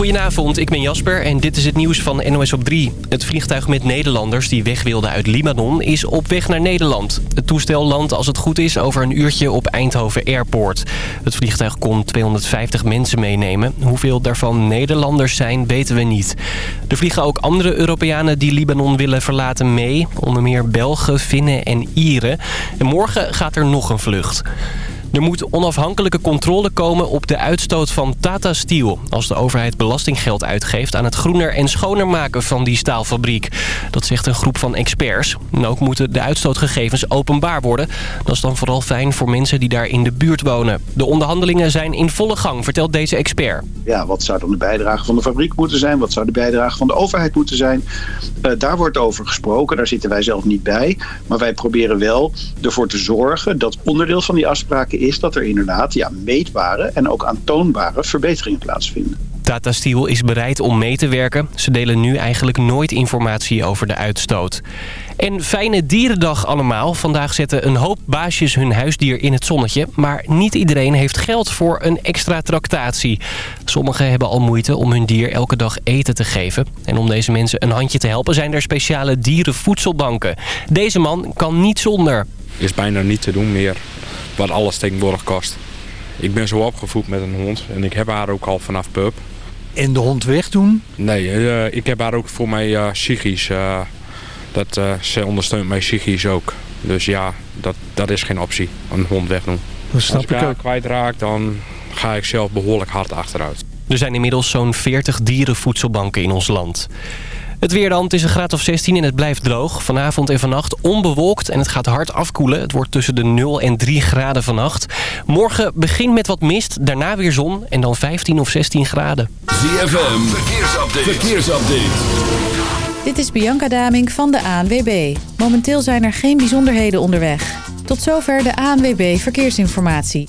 Goedenavond, ik ben Jasper en dit is het nieuws van NOS op 3. Het vliegtuig met Nederlanders die weg wilden uit Libanon is op weg naar Nederland. Het toestel landt als het goed is over een uurtje op Eindhoven Airport. Het vliegtuig kon 250 mensen meenemen. Hoeveel daarvan Nederlanders zijn, weten we niet. Er vliegen ook andere Europeanen die Libanon willen verlaten mee. Onder meer Belgen, Finnen en Ieren. En morgen gaat er nog een vlucht. Er moet onafhankelijke controle komen op de uitstoot van Tata Steel... als de overheid belastinggeld uitgeeft aan het groener en schoner maken van die staalfabriek. Dat zegt een groep van experts. En ook moeten de uitstootgegevens openbaar worden. Dat is dan vooral fijn voor mensen die daar in de buurt wonen. De onderhandelingen zijn in volle gang, vertelt deze expert. Ja, wat zou dan de bijdrage van de fabriek moeten zijn? Wat zou de bijdrage van de overheid moeten zijn? Uh, daar wordt over gesproken, daar zitten wij zelf niet bij. Maar wij proberen wel ervoor te zorgen dat onderdeel van die afspraken is dat er inderdaad ja, meetbare en ook aantoonbare verbeteringen plaatsvinden. Tata is bereid om mee te werken. Ze delen nu eigenlijk nooit informatie over de uitstoot. En fijne dierendag allemaal. Vandaag zetten een hoop baasjes hun huisdier in het zonnetje. Maar niet iedereen heeft geld voor een extra tractatie. Sommigen hebben al moeite om hun dier elke dag eten te geven. En om deze mensen een handje te helpen zijn er speciale dierenvoedselbanken. Deze man kan niet zonder. Is bijna niet te doen meer wat alles tegenwoordig kost. Ik ben zo opgevoed met een hond en ik heb haar ook al vanaf pup. En de hond wegdoen? Nee, uh, ik heb haar ook voor mij uh, psychisch. Uh, dat, ze ondersteunt mij psychisch ook. Dus ja, dat, dat is geen optie, een hond wegdoen. Dat snap Als ik ik haar ook. kwijtraak, dan ga ik zelf behoorlijk hard achteruit. Er zijn inmiddels zo'n 40 dierenvoedselbanken in ons land. Het weer dan, het is een graad of 16 en het blijft droog. Vanavond en vannacht onbewolkt en het gaat hard afkoelen. Het wordt tussen de 0 en 3 graden vannacht. Morgen begint met wat mist, daarna weer zon en dan 15 of 16 graden. ZFM, verkeersupdate. verkeersupdate. Dit is Bianca Daming van de ANWB. Momenteel zijn er geen bijzonderheden onderweg. Tot zover de ANWB Verkeersinformatie.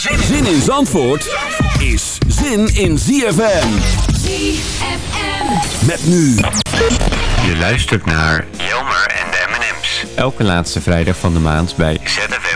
Zin in Zandvoort is zin in ZFM. ZFM. Met nu. Je luistert naar Jelmer en de M&M's. elke laatste vrijdag van de maand bij ZFM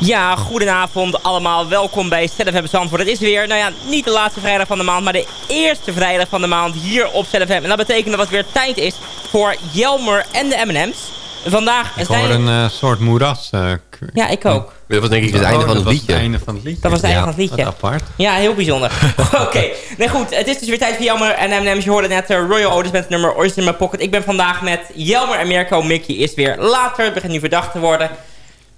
Ja, goedenavond allemaal. Welkom bij ZFM Zandvoort. Het is weer, nou ja, niet de laatste vrijdag van de maand, maar de eerste vrijdag van de maand hier op ZFM. En dat betekent dat het weer tijd is voor Jelmer en de M&M's. Vandaag Ik zijn... hoor een eh, soort moeras. eh, Ja, ik ook. Dat was denk ik het Oh, einde van dat het was liedje. het einde van het liedje. Dat was het einde Ja, van het liedje. apart. Ja, heel bijzonder. Oké, nee goed. Het is dus weer tijd voor Jelmer en M&M's. Je hoorde net uh, Royal Otis met het nummer Oysters in My Pocket. Ik ben vandaag met Jelmer en Mirko. Mickey is weer later. Het begint nu verdacht te worden.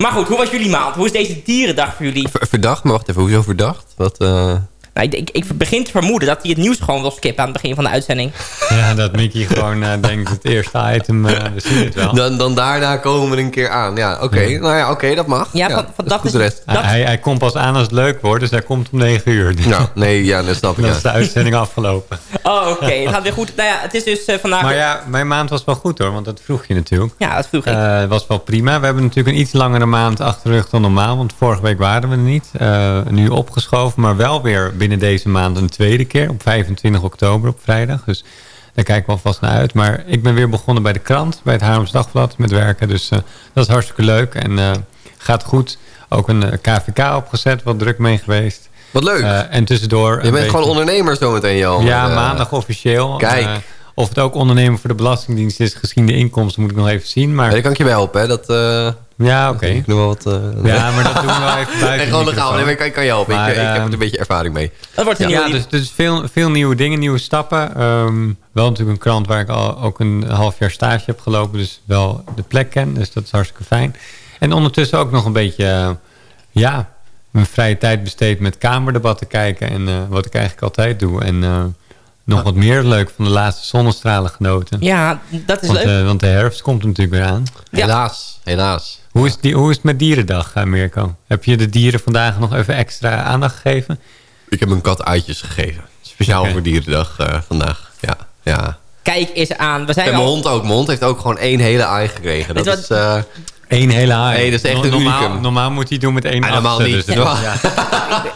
Maar goed, hoe was jullie maand? Hoe is deze dierendag voor jullie? Verdacht, maar wacht even, hoezo verdacht? Wat, eh, Nou, ik, ik, ik begin te vermoeden dat hij het nieuws gewoon wil skippen aan het begin van de uitzending. Ja, dat Mickey gewoon eh, denkt het eerste item, eh, we zien het wel. dan, dan daarna komen we een keer aan. Ja, oké. Ja. Nou ja, oké, dat mag. Ja, van- van- dat is- rest. Hij- Hij, hij komt pas aan als het leuk wordt, dus hij komt om 9 uur. Nou, nee, ja, dat snap ik. dan Ja. is de uitzending afgelopen. Oh, oké. Het gaat weer goed. Nou ja, het is dus eh, vandaag... Maar ja, mijn maand was wel goed hoor, want dat vroeg je natuurlijk. Ja, dat vroeg ik. Eh, Het was wel prima. We hebben natuurlijk een iets langere maand achter de rug dan normaal. Want vorige week waren we er niet. Eh, nu opgeschoven, maar wel weer binnen deze maand een tweede keer. Op 25 oktober op vrijdag. Dus daar kijken we alvast naar uit. Maar ik ben weer begonnen bij de krant. Bij het Haarlems Dagblad met werken. Dus eh, dat is hartstikke leuk. En eh, gaat goed. Ook een eh, KVK opgezet. Wat druk mee geweest. Wat leuk. Eh, en tussendoor... je bent beetje- gewoon ondernemer zometeen, Jan. ja, Eh, maandag officieel. Kijk. Eh, of het ook ondernemer voor de Belastingdienst is, gezien de inkomsten, moet ik nog even zien. Maar ja, daar kan ik je bij helpen, hè. Dat, eh ja, oké. ik wel wat... eh, Ja, maar dat doen we wel even buiten gewoon legaal. Nee, ik kan, ik kan je helpen. Maar, ik, ik heb ehm, er een beetje ervaring mee. Dat wordt Ja, nieuwe... dus, dus veel, veel nieuwe dingen, nieuwe stappen. Ehm, wel natuurlijk een krant waar ik al ook een half jaar stage heb gelopen. Dus wel de plek ken. Dus dat is hartstikke fijn. En ondertussen ook nog een beetje... eh, ja, mijn vrije tijd besteed met kamerdebatten kijken. En eh, wat ik eigenlijk altijd doe. En eh, nog wat meer leuk van de laatste zonnestralen genoten. Ja, dat is Want, leuk. eh, want de herfst komt er natuurlijk weer aan. Ja. Helaas, helaas. Hoe is, die, hoe is het met dierendag, eh, Mirko? Heb je de dieren vandaag nog even extra aandacht gegeven? Ik heb een kat uitjes gegeven. Speciaal voor Dierendag eh, vandaag. Ja, ja. Kijk eens aan. We zijn En mijn al... hond ook. Mijn hond heeft ook gewoon één hele ei gekregen. Dat is... eh, Eén hele haai. Nee, dat is echt No- een normaal, unicum. normaal moet hij doen met één Ah, normaal niet. Dus Ja.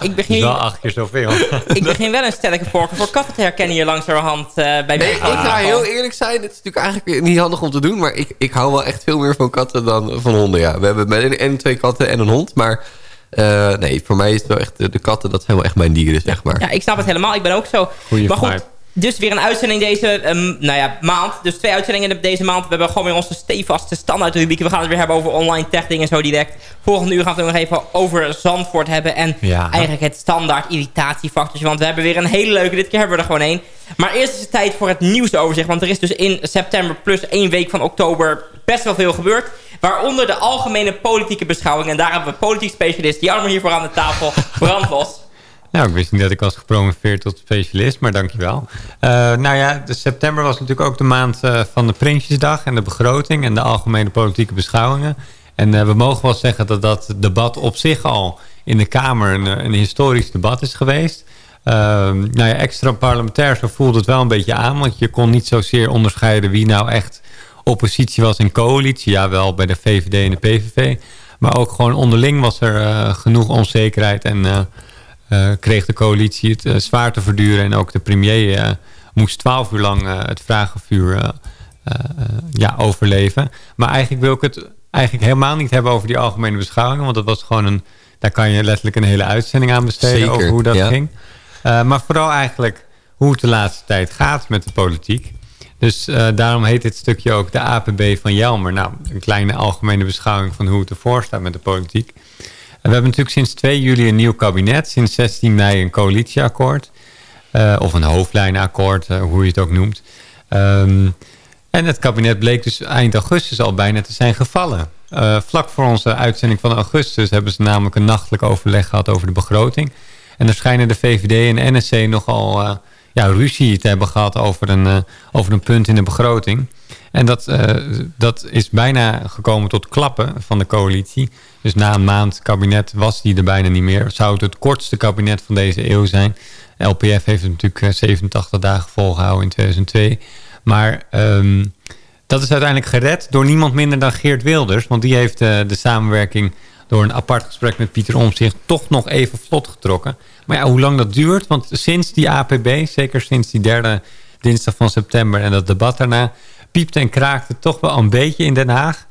Ik begin, wel acht keer zoveel. ik begin wel een sterke voorkeur voor katten te herkennen hier langzamerhand eh bij Nee, mij. ik ga heel eerlijk zijn. Het is natuurlijk eigenlijk niet handig om te doen. Maar ik, ik hou wel echt veel meer van katten dan van honden. Ja. We hebben met en twee katten en een hond. Maar eh, nee, voor mij is het wel echt... De katten, dat zijn wel echt mijn dieren, zeg maar. Ja, ik snap het helemaal. Ik ben ook zo. Goeie maar goed, vibe. Dus weer een uitzending deze ehm, nou ja, maand. Dus twee uitzendingen deze maand. We hebben gewoon weer onze stevaste standaardrubrieken. We gaan het weer hebben over online tech dingen zo direct. Volgende uur gaan we het nog even over Zandvoort hebben. En Ja. eigenlijk het standaard irritatiefactortje. Want we hebben weer een hele leuke. Dit keer hebben we er gewoon één. Maar eerst is het tijd voor het nieuwsoverzicht. Want er is dus in september plus één week van oktober best wel veel gebeurd. Waaronder de algemene politieke beschouwing. En daar hebben we politiek specialist Jarmo hier voor aan de tafel. Brandlos. Nou, ik wist niet dat ik was gepromoveerd tot specialist, maar dankjewel. Uh, nou ja, de september was natuurlijk ook de maand uh, van de Prinsjesdag en de begroting en de algemene politieke beschouwingen. En uh, we mogen wel zeggen dat dat debat op zich al in de Kamer een, een historisch debat is geweest. nou ja, extra parlementair, zo voelde het wel een beetje aan, want je kon niet zozeer onderscheiden wie nou echt oppositie was en coalitie. Ja, wel bij de VVD en de PVV. Maar ook gewoon onderling was er genoeg onzekerheid en kreeg de coalitie het uh, zwaar te verduren. En ook de premier moest twaalf uur lang het vragenvuur ja, overleven. Maar eigenlijk wil ik het eigenlijk helemaal niet hebben over die algemene beschouwingen. Want dat was gewoon een... Daar kan je letterlijk een hele uitzending aan besteden Zeker, over hoe dat ja. ging. maar vooral eigenlijk hoe het de laatste tijd gaat met de politiek. Dus daarom heet dit stukje ook de APB van Jelmer. Nou, een kleine algemene beschouwing van hoe het ervoor staat met de politiek. We hebben natuurlijk sinds 2 juli een nieuw kabinet. Sinds 16 mei een coalitieakkoord. Uh, of een hoofdlijnenakkoord, uh, hoe je het ook noemt. Um, en het kabinet bleek dus eind augustus al bijna te zijn gevallen. vlak voor onze uitzending van augustus hebben ze namelijk een nachtelijk overleg gehad over de begroting. En er schijnen de VVD en NSC nogal ja, ruzie te hebben gehad over een, over een punt in de begroting. En dat, uh, dat is bijna gekomen tot klappen van de coalitie. Dus na een maand kabinet was die er bijna niet meer. Zou het het kortste kabinet van deze eeuw zijn. LPF heeft het natuurlijk 87 dagen volgehouden in 2002. Maar um, dat is uiteindelijk gered door niemand minder dan Geert Wilders. Want die heeft uh, de samenwerking door een apart gesprek met Pieter Omtzigt toch nog even vlot getrokken. Maar ja, hoe lang dat duurt, want sinds die APB, zeker sinds die derde dinsdag van september en dat debat daarna, piepte en kraakte toch wel een beetje in Den Haag.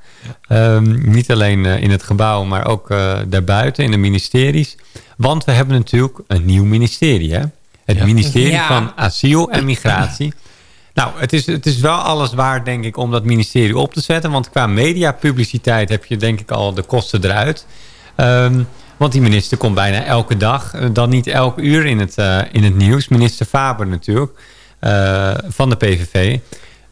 Ehm, niet alleen eh, in het gebouw, maar ook uh, daarbuiten in de ministeries. Want we hebben natuurlijk een nieuw ministerie. Hè? Het ministerie Ja. van Asiel en Migratie. nou, het is, het is wel alles waard, denk ik, om dat ministerie op te zetten. Want qua mediapubliciteit heb je, denk ik, al de kosten eruit. Ehm, want die minister komt bijna elke dag, eh, dan niet elk uur in het, eh, in het nieuws. Minister Faber natuurlijk, eh, van de PVV.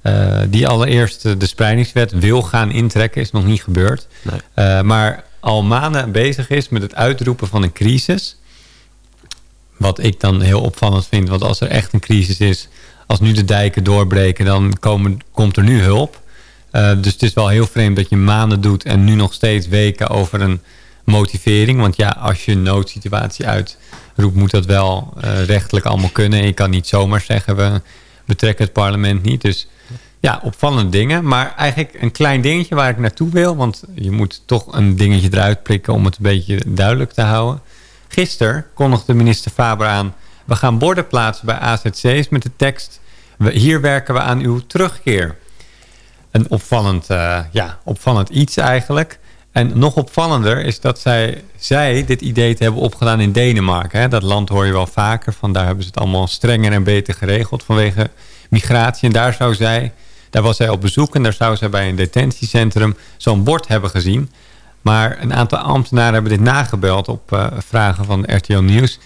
Eh, die allereerst de spreidingswet wil gaan intrekken, is nog niet gebeurd. Eh, maar al maanden bezig is met het uitroepen van een crisis. Wat ik dan heel opvallend vind, want als er echt een crisis is... als nu de dijken doorbreken, dan komen, komt er nu hulp. Eh, dus het is wel heel vreemd dat je maanden doet... en nu nog steeds weken over een motivering. Want ja, als je een noodsituatie uitroept... moet dat wel rechtelijk allemaal kunnen. Je kan niet zomaar zeggen, we betrekken het parlement niet. Dus ja, opvallende dingen. Maar eigenlijk een klein dingetje waar ik naartoe wil. Want je moet toch een dingetje eruit prikken om het een beetje duidelijk te houden. Gisteren kondigde minister Faber aan... we gaan borden plaatsen bij AZC's met de tekst... "We- hier werken we aan uw terugkeer. Een opvallend, eh, ja, opvallend iets eigenlijk. En nog opvallender is dat zij, zij dit idee te hebben opgedaan in Denemarken. Hè. Dat land hoor je wel vaker. Van daar hebben ze het allemaal strenger en beter geregeld vanwege migratie. En daar zou zij, daar was zij op bezoek en daar zou zij bij een detentiecentrum zo'n bord hebben gezien. Maar een aantal ambtenaren hebben dit nagebeld op eh, vragen van RTL Nieuws.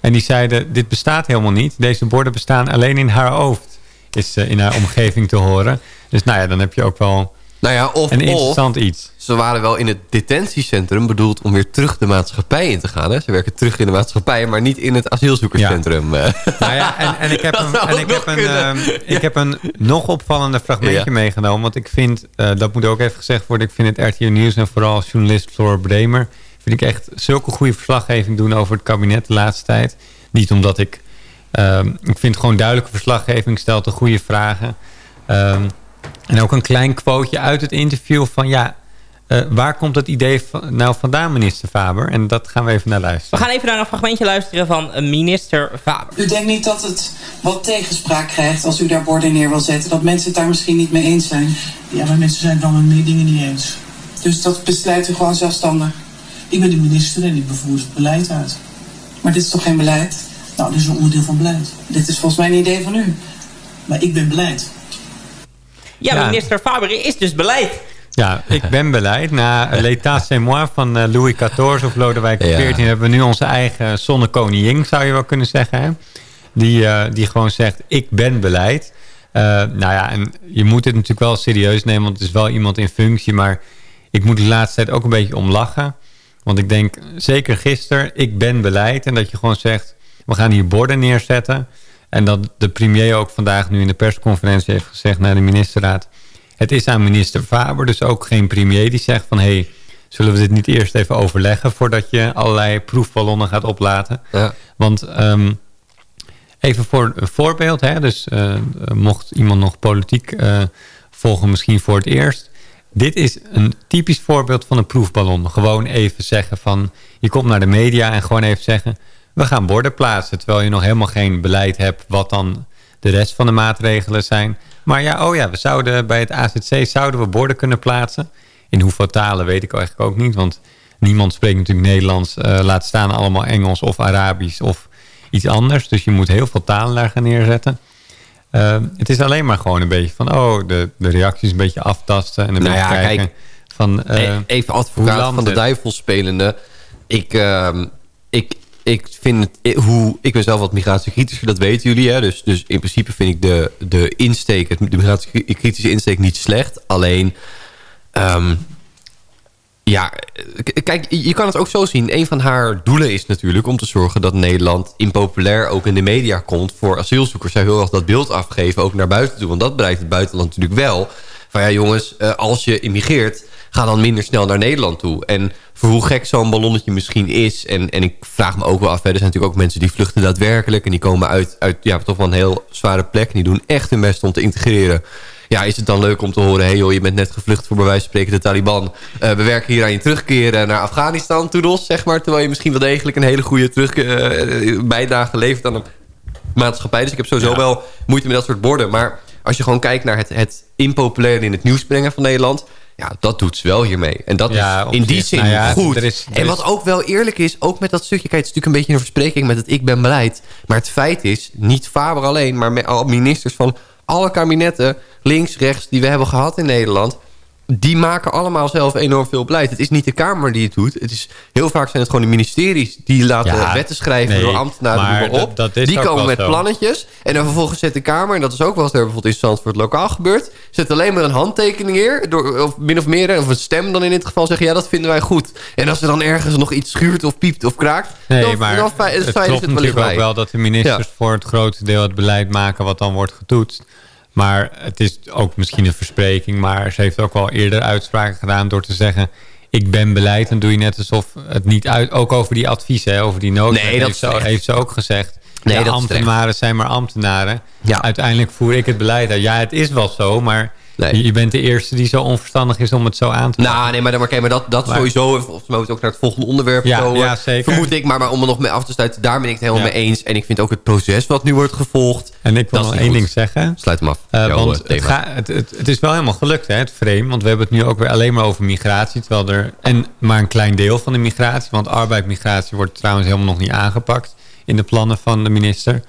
En die zeiden, dit bestaat helemaal niet. Deze borden bestaan alleen in haar hoofd. Is eh, in haar omgeving te horen. Dus nou ja, dan heb je ook wel Nou ja, of, een of interessant iets. ze waren wel in het detentiecentrum bedoeld om weer terug de maatschappij in te gaan. Hè? Ze werken terug in de maatschappij, maar niet in het asielzoekerscentrum. Nou ja, en, en ik heb Dat een, en ik nog heb een, ehm, ik heb een nog opvallender fragmentje Ja. meegenomen. Want ik vind, eh, dat moet ook even gezegd worden... ik vind het RTL Nieuws en vooral journalist Floor Bremer... vind ik echt zulke goede verslaggeving doen over het kabinet de laatste tijd. Niet omdat ik... ehm, ik vind gewoon duidelijke verslaggeving, stelt de goede vragen. Ehm, en ook een klein quoteje uit het interview van... ja, eh, waar komt het idee van, nou vandaan, minister Faber? En dat gaan we even naar We luisteren. gaan even naar een fragmentje luisteren van eh, minister Faber. U denkt niet dat het wat tegenspraak krijgt als u daar borden neer wil zetten? Dat mensen het daar misschien niet mee eens zijn? Ja, maar mensen zijn het dan met meer dingen niet eens. Dus dat besluit u gewoon zelfstandig? Ik ben de minister en ik bevoer het beleid uit. Maar dit is toch geen beleid? Nou, dit is een onderdeel van beleid. Dit is volgens mij een idee van u. Maar ik ben beleid. Ja, Ja. minister Faber is dus beleid. Ja, ik ben beleid. Na L'état c'est moi van eh, Louis XIV of Lodewijk Ja. XIV... hebben we nu onze eigen zonnekoningin, zou je wel kunnen zeggen. Hè? Die, eh, die gewoon zegt, ik ben beleid. Eh, nou ja, en je moet het natuurlijk wel serieus nemen... want het is wel iemand in functie. Maar ik moet de laatste tijd ook een beetje om lachen. Want ik denk, zeker gisteren, ik ben beleid. En dat je gewoon zegt, we gaan hier borden neerzetten. En dat de premier ook vandaag nu in de persconferentie heeft gezegd... naar de ministerraad... Het is aan minister Faber, dus ook geen premier die zegt van... hé, hey, zullen we dit niet eerst even overleggen... voordat je allerlei proefballonnen gaat oplaten? Ja. Want ehm, even voor een voorbeeld, hè, dus eh, mocht iemand nog politiek eh, volgen misschien voor het eerst... Dit is een typisch voorbeeld van een proefballon. Gewoon even zeggen van, je komt naar de media en gewoon even zeggen... we gaan borden plaatsen, terwijl je nog helemaal geen beleid hebt... wat dan de rest van de maatregelen zijn. Maar ja, oh ja, we zouden bij het AZC zouden we borden kunnen plaatsen. In hoeveel talen weet ik eigenlijk ook niet, want niemand spreekt natuurlijk Nederlands. eh, laat staan allemaal Engels of Arabisch of iets anders. Dus je moet heel veel talen daar gaan neerzetten. Eh, het is alleen maar gewoon een beetje van, oh, de, de reacties een beetje aftasten en een Nou beetje ja, kijken kijk, van... eh, E- Even advocaat van de duivel spelende. Ik, ehm, ik, ik vind het... ik- Hoe, ik ben zelf wat migratiekritischer, dat weten jullie. Hè? Dus, dus in principe vind ik de, de insteek, de migratiekritische insteek niet slecht. Alleen... ehm, ja, kijk, je kan het ook zo zien. Een van haar doelen is natuurlijk om te zorgen dat Nederland impopulair ook in de media komt voor asielzoekers. Zij wil dat beeld afgeven, ook naar buiten toe. Want dat bereikt het buitenland natuurlijk wel. Van ja jongens, eh, als je immigreert, ga dan minder snel naar Nederland toe. En voor hoe gek zo'n ballonnetje misschien is... En, en ik vraag me ook wel af, hè, er zijn natuurlijk ook mensen die vluchten daadwerkelijk... en die komen uit, uit ja, toch wel een heel zware plek... en die doen echt hun best om te integreren ja, is het dan leuk om te horen... hey joh, je bent net gevlucht voor bij wijze van spreken de Taliban. Eh, we werken hier aan je terugkeer eh, naar Afghanistan, toedels, zeg maar. Terwijl je misschien wel degelijk een hele goede terug, eh, bijdrage levert aan de maatschappij. Dus ik heb sowieso wel moeite met dat soort borden. Maar als je gewoon kijkt naar het, het impopulaire in het nieuws brengen van Nederland... Ja, dat doet ze wel hiermee. En dat Ja, is in die zin nou ja, goed. er is- er en wat ook wel eerlijk is, ook met dat stukje... Kijk, het is natuurlijk een beetje een verspreking met het ik ben beleid. Maar het feit is, niet Faber alleen... maar met al ministers van alle kabinetten... links, rechts, die we hebben gehad in Nederland... die maken allemaal zelf enorm veel beleid. Het is niet de Kamer die het doet. Het is, heel vaak zijn het gewoon de ministeries... die laten Ja, wetten schrijven nee, door ambtenaren maar op. dat- dat is die komen wel met zo. plannetjes. En dan vervolgens zet de Kamer... en dat is ook wel eens er bijvoorbeeld in Zandvoort lokaal gebeurd... zet alleen maar een handtekening neer... Door, of min of meer, of een stem dan in dit geval zeggen... ja, dat vinden wij goed. En als er dan ergens nog iets schuurt of piept of kraakt... Nee, dan, maar dan het feit is het natuurlijk ook wel dat de ministers voor het grootste deel het beleid maken wat dan wordt getoetst. Maar het is ook misschien een verspreking. Maar ze heeft ook wel eerder uitspraken gedaan door te zeggen... ik ben beleid. Dan doe je net alsof het niet uit... Ook over die adviezen, hè, over die noten. Nee, dat heeft, ze, heeft ze ook gezegd. Nee, ja, ambtenaren zijn maar ambtenaren. Uiteindelijk voer ik het beleid uit. Ja, het is wel zo, maar... Je je bent de eerste die zo onverstandig is om het zo aan te Nou, nee, maar, dan- maar, kijk, maar dat, dat Maar- sowieso. en Volgens mij moet ook naar het volgende onderwerp Ja, ja, zeker. Vermoed ik, maar, maar om er nog mee af te sluiten, daar ben ik het helemaal Ja. mee eens. En ik vind ook het proces wat nu wordt gevolgd. En ik wil nog één ding zeggen. Sluit hem af. Eh, want eh, het, ga- het, het, het is wel helemaal gelukt, hè, het frame. Want we hebben het nu ook weer alleen maar over migratie. Terwijl er, en maar een klein deel van de migratie. Want arbeidsmigratie wordt trouwens helemaal nog niet aangepakt. In de plannen van de minister.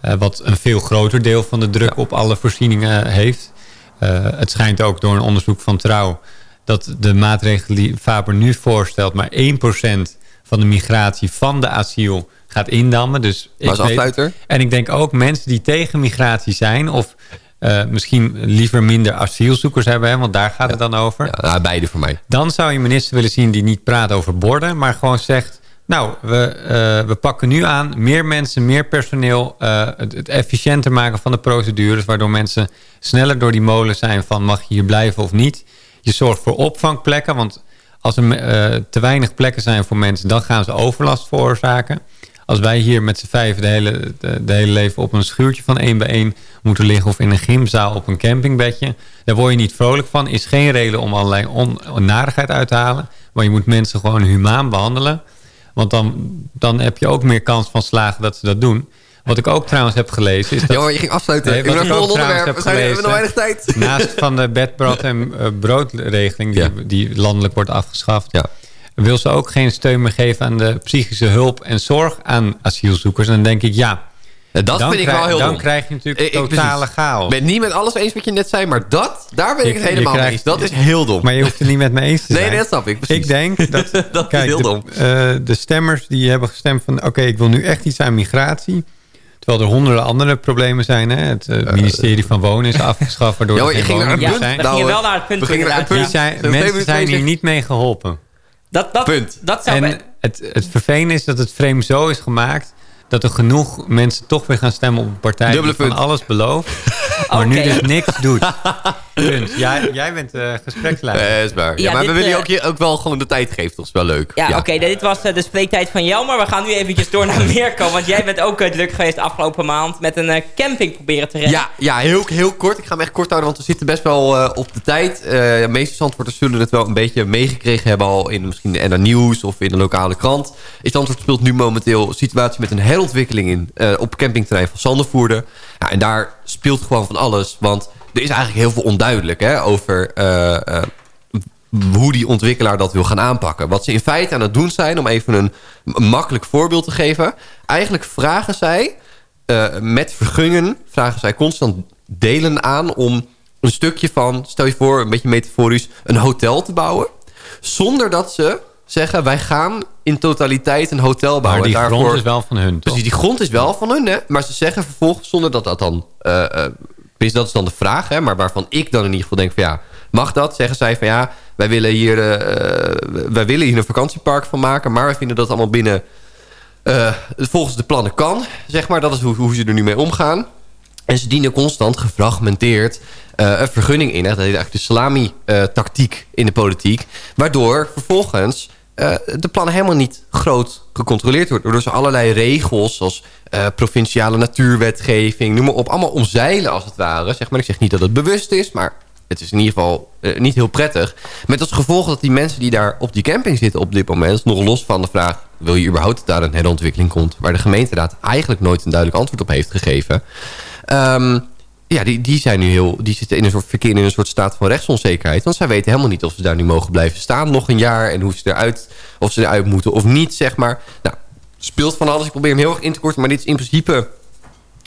Eh, wat een veel groter deel van de druk op alle voorzieningen heeft. Eh, het schijnt ook door een onderzoek van Trouw... dat de maatregelen die Faber nu voorstelt... maar 1% van de migratie van de asiel gaat indammen. Dus Maar als en ik denk ook mensen die tegen migratie zijn... of eh, misschien liever minder asielzoekers hebben... Hè, want daar gaat het dan over. Ja, beide voor mij. Dan zou je minister willen zien die niet praat over borden... maar gewoon zegt... Nou, we, eh, we pakken nu aan meer mensen, meer personeel... eh, het, efficiënter maken van de procedures... waardoor mensen sneller door die molen zijn van... mag je hier blijven of niet. Je zorgt voor opvangplekken, want als er eh, te weinig plekken zijn voor mensen... dan gaan ze overlast veroorzaken. Als wij hier met z'n vijf de hele, de, hele leven op een schuurtje van één bij één moeten liggen... of in een gymzaal op een campingbedje... daar word je niet vrolijk van. Is geen reden om allerlei on, narigheid uit te halen. Maar je moet mensen gewoon humaan behandelen. Want dan, dan heb je ook meer kans van slagen dat ze dat doen. Wat ik ook trouwens heb gelezen... Is dat, Ja, je ging afsluiten. Nee, Ik ben naar onderwerp. heb We, zijn, we hebben nog gelezen- weinig tijd. Naast van de bedbrood- en eh, broodregeling... Die, die landelijk wordt afgeschaft... Ja. wil ze ook geen steun meer geven aan de psychische hulp en zorg aan asielzoekers. En dan denk ik, ja... dat dan vind ik krijg- wel heel Dan dom. krijg je natuurlijk Ik- totale precies. chaos. Ik ben niet met alles eens wat je net zei, maar dat, daar ben ik Je- het helemaal mee eens. Dat is heel dom. Maar je hoeft het niet met me eens te zijn. nee, dat snap ik, precies. Ik denk dat, Dat is kijk, heel de, dom. eh, de stemmers die hebben gestemd van... oké, ik wil nu echt iets aan migratie. Terwijl er honderden andere problemen zijn. Hè? Het eh, ministerie van Wonen is afgeschaft... waardoor Ja, er geen woningen zijn. we gingen Nou, wel naar het punt we gingen naar het ja. mensen zijn hier niet mee geholpen. Dat, dat, Punt. dat zou... En het, het vervelende is dat het frame zo is gemaakt... dat er genoeg mensen toch weer gaan stemmen op een partij... Dubbele die van punt. alles belooft... maar nu dus niks doet. Punt. Jij, jij bent uh, gespreksleider. Eh, is waar. Ja, Ja, maar dit, we willen je eh, ook, je ook wel gewoon de tijd geven. Dat is wel leuk. Ja, oké, dit was eh, de spreektijd van jou, maar we gaan nu eventjes door naar Mirko. Want jij bent ook eh, druk geweest afgelopen maand met een eh, camping proberen te redden. Ja, ja heel, heel kort. Ik ga hem echt kort houden, want we zitten best wel eh, op de tijd. Eh de meeste Zandvoorters zullen het wel een beetje meegekregen hebben... al in misschien de NR Nieuws of in de lokale krant. In Zandvoort speelt nu momenteel een situatie met een herontwikkeling in... eh, op campingterrein van Sandervoerde. Ja, en daar speelt gewoon van alles, want... Er is eigenlijk heel veel onduidelijk hè, over eh, eh, hoe die ontwikkelaar dat wil gaan aanpakken. Wat ze in feite aan het doen zijn, om even een, makkelijk voorbeeld te geven. Eigenlijk vragen zij uh, met vergunningen, vragen zij constant delen aan om een stukje van, stel je voor, een beetje metaforisch, een hotel te bouwen. Zonder dat ze zeggen, wij gaan in totaliteit een hotel bouwen. Maar die Daarvoor, grond is wel van hun, toch? Precies, die grond is wel van hun, hè? maar ze zeggen vervolgens, zonder dat dat dan... Uh, uh, dat is dan de vraag, hè, maar waarvan ik dan in ieder geval denk van ja, mag dat? Zeggen zij van ja, wij willen hier, uh, wij willen hier een vakantiepark van maken, maar wij vinden dat allemaal binnen uh, volgens de plannen kan, zeg maar. Dat is hoe, hoe ze er nu mee omgaan. En ze dienen constant gefragmenteerd uh, een vergunning in. Dat heet eigenlijk de salami-tactiek in de politiek. Waardoor vervolgens uh, de plannen helemaal niet groot gecontroleerd wordt. Waardoor ze allerlei regels zoals uh, provinciale natuurwetgeving... noem maar op, allemaal omzeilen als het ware. Zeg maar. Ik zeg niet dat het bewust is, maar het is in ieder geval uh, niet heel prettig. Met als gevolg dat die mensen die daar op die camping zitten op dit moment... nog los van de vraag, wil je überhaupt dat daar een herontwikkeling komt... waar de gemeenteraad eigenlijk nooit een duidelijk antwoord op heeft gegeven... Um, ja, die, die zijn nu heel, die zitten in een soort verkeer in een soort staat van rechtsonzekerheid. Want zij weten helemaal niet of ze daar nu mogen blijven staan nog een jaar en hoe ze eruit, of ze eruit moeten of niet, zeg maar. Nou, speelt van alles. Ik probeer hem heel erg in te korten, maar dit is in principe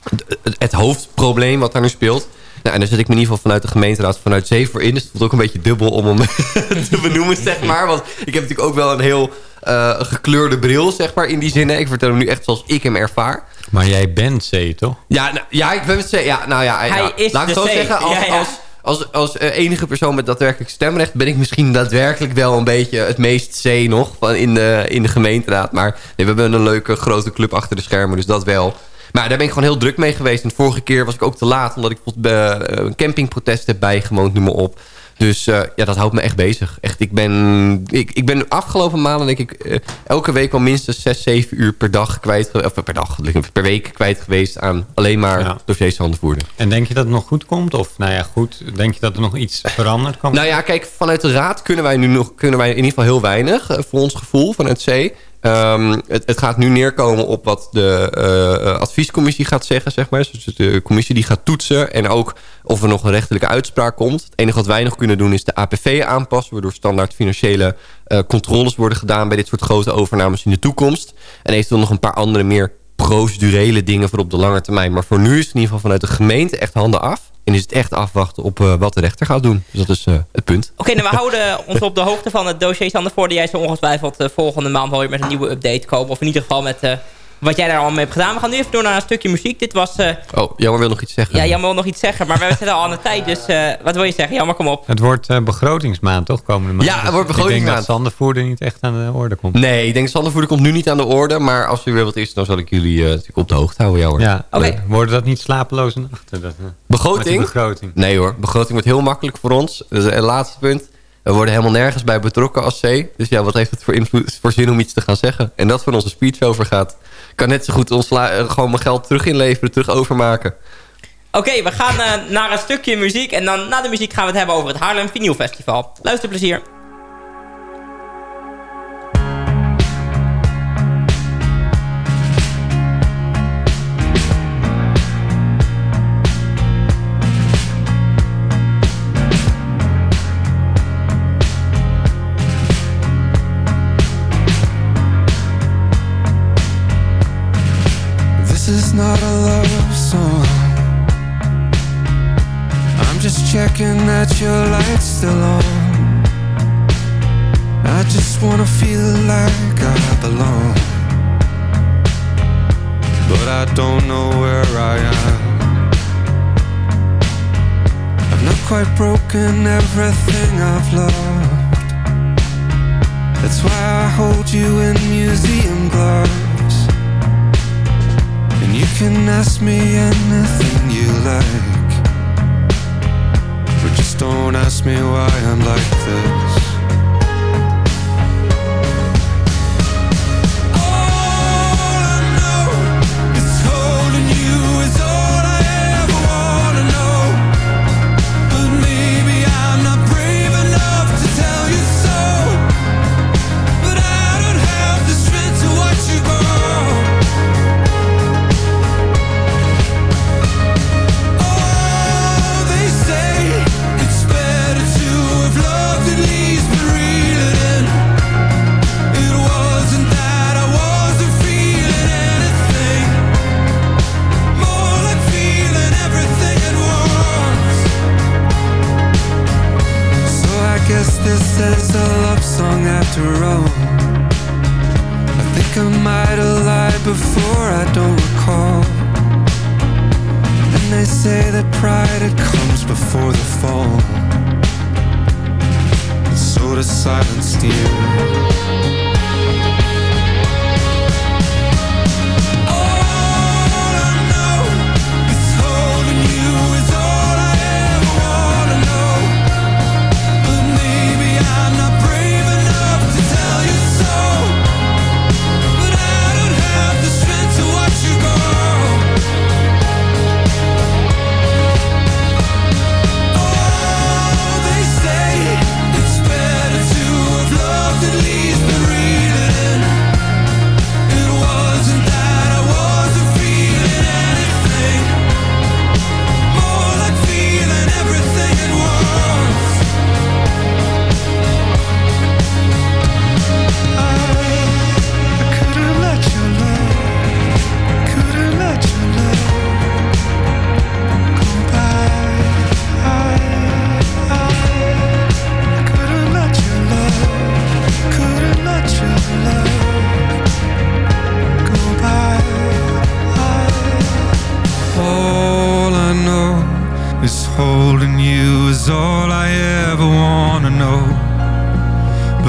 het, het hoofdprobleem wat daar nu speelt. Nou, en daar zet ik me in ieder geval vanuit de gemeenteraad vanuit zee voor in. Dus het voelt ook een beetje dubbel om hem te benoemen, zeg maar. Want ik heb natuurlijk ook wel een heel uh, gekleurde bril, zeg maar, in die zin. Ik vertel hem nu echt zoals ik hem ervaar. Maar jij bent C, toch? Ja, nou, ja ik ben. Ja, nou ja, Hij ja, is laat ik zo C. zeggen. Als, Ja, ja. als, als, als eh, enige persoon met daadwerkelijk stemrecht... ben ik misschien daadwerkelijk wel een beetje het meest C nog van in, de, in de gemeenteraad. Maar nee, we hebben een leuke grote club achter de schermen, dus dat wel. Maar daar ben ik gewoon heel druk mee geweest. En de vorige keer was ik ook te laat... omdat ik bijvoorbeeld eh, een campingprotest heb bijgewoond, noem maar op. Dus eh, ja, dat houdt me echt bezig. Echt, ik ben, ik, ik ben afgelopen maanden denk ik eh, elke week al minstens 6, 7 uur per dag kwijt, of per dag, per week kwijt geweest aan alleen maar Ja. dossiers handen voeren. En denk je dat het nog goed komt? Of nou ja, goed, denk je dat er nog iets veranderd kan Nou ja, kijk, vanuit de raad kunnen wij nu nog kunnen wij in ieder geval heel weinig, voor ons gevoel van het C. Ehm, het, gaat nu neerkomen op wat de eh, eh, adviescommissie gaat zeggen, zeg maar. Dus de commissie die gaat toetsen en ook of er nog een rechterlijke uitspraak komt. Het enige wat wij nog kunnen doen is de APV aanpassen, waardoor standaard financiële eh, controles worden gedaan bij dit soort grote overnames in de toekomst. En eventueel nog een paar andere meer procedurele dingen voor op de lange termijn. Maar voor nu is het in ieder geval vanuit de gemeente echt handen af. En is het echt afwachten op eh, wat de rechter gaat doen. Dus dat is eh, het punt. Oké, nou, we houden ons op de hoogte van het dossier Sander voor. Jij zal ongetwijfeld eh, volgende maand wel weer met een nieuwe update komen. Of in ieder geval met wat jij daar allemaal mee hebt gedaan. We gaan nu even door naar een stukje muziek. Dit was... eh, Oh, Jammer wil nog iets zeggen. ja, Jan wil nog iets zeggen. Maar we zitten al aan de tijd. Dus eh, wat wil je zeggen? Jammer, kom op. Het wordt eh, begrotingsmaand, toch? Komende maand. Ja, het wordt Ik denk begrotingsmaand. dat Zandervoerder niet echt aan de orde komt. Nee, ik denk Zandervoerder komt nu niet aan de orde. Maar als er weer wat is, dan zal ik jullie eh, natuurlijk op de hoogte houden. Ja, hoor. Ja, Oké. worden dat niet slapeloze nachten? Dat, Begroting? begroting. Nee hoor, begroting wordt heel makkelijk voor ons. Dat is het laatste punt. We worden helemaal nergens bij betrokken als C. Dus ja, wat heeft het voor, invloed, voor zin om iets te gaan zeggen? En dat van onze speech over gaat. Kan net zo goed eh, gewoon mijn geld terug inleveren, terug overmaken. Oké, we gaan eh, naar een stukje muziek. En dan na de muziek gaan we het hebben over het Haarlem Vinyl Festival. Luisterplezier. This that your light's still on. I just wanna feel like I belong. But I don't know where I am. I've not quite broken everything I've loved. That's why I hold you in museum gloves. And you can ask me anything you like. Don't ask me why I'm like this.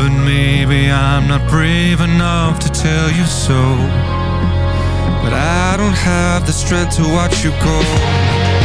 Maybe I'm not brave enough to tell you so. But I don't have the strength to watch you go.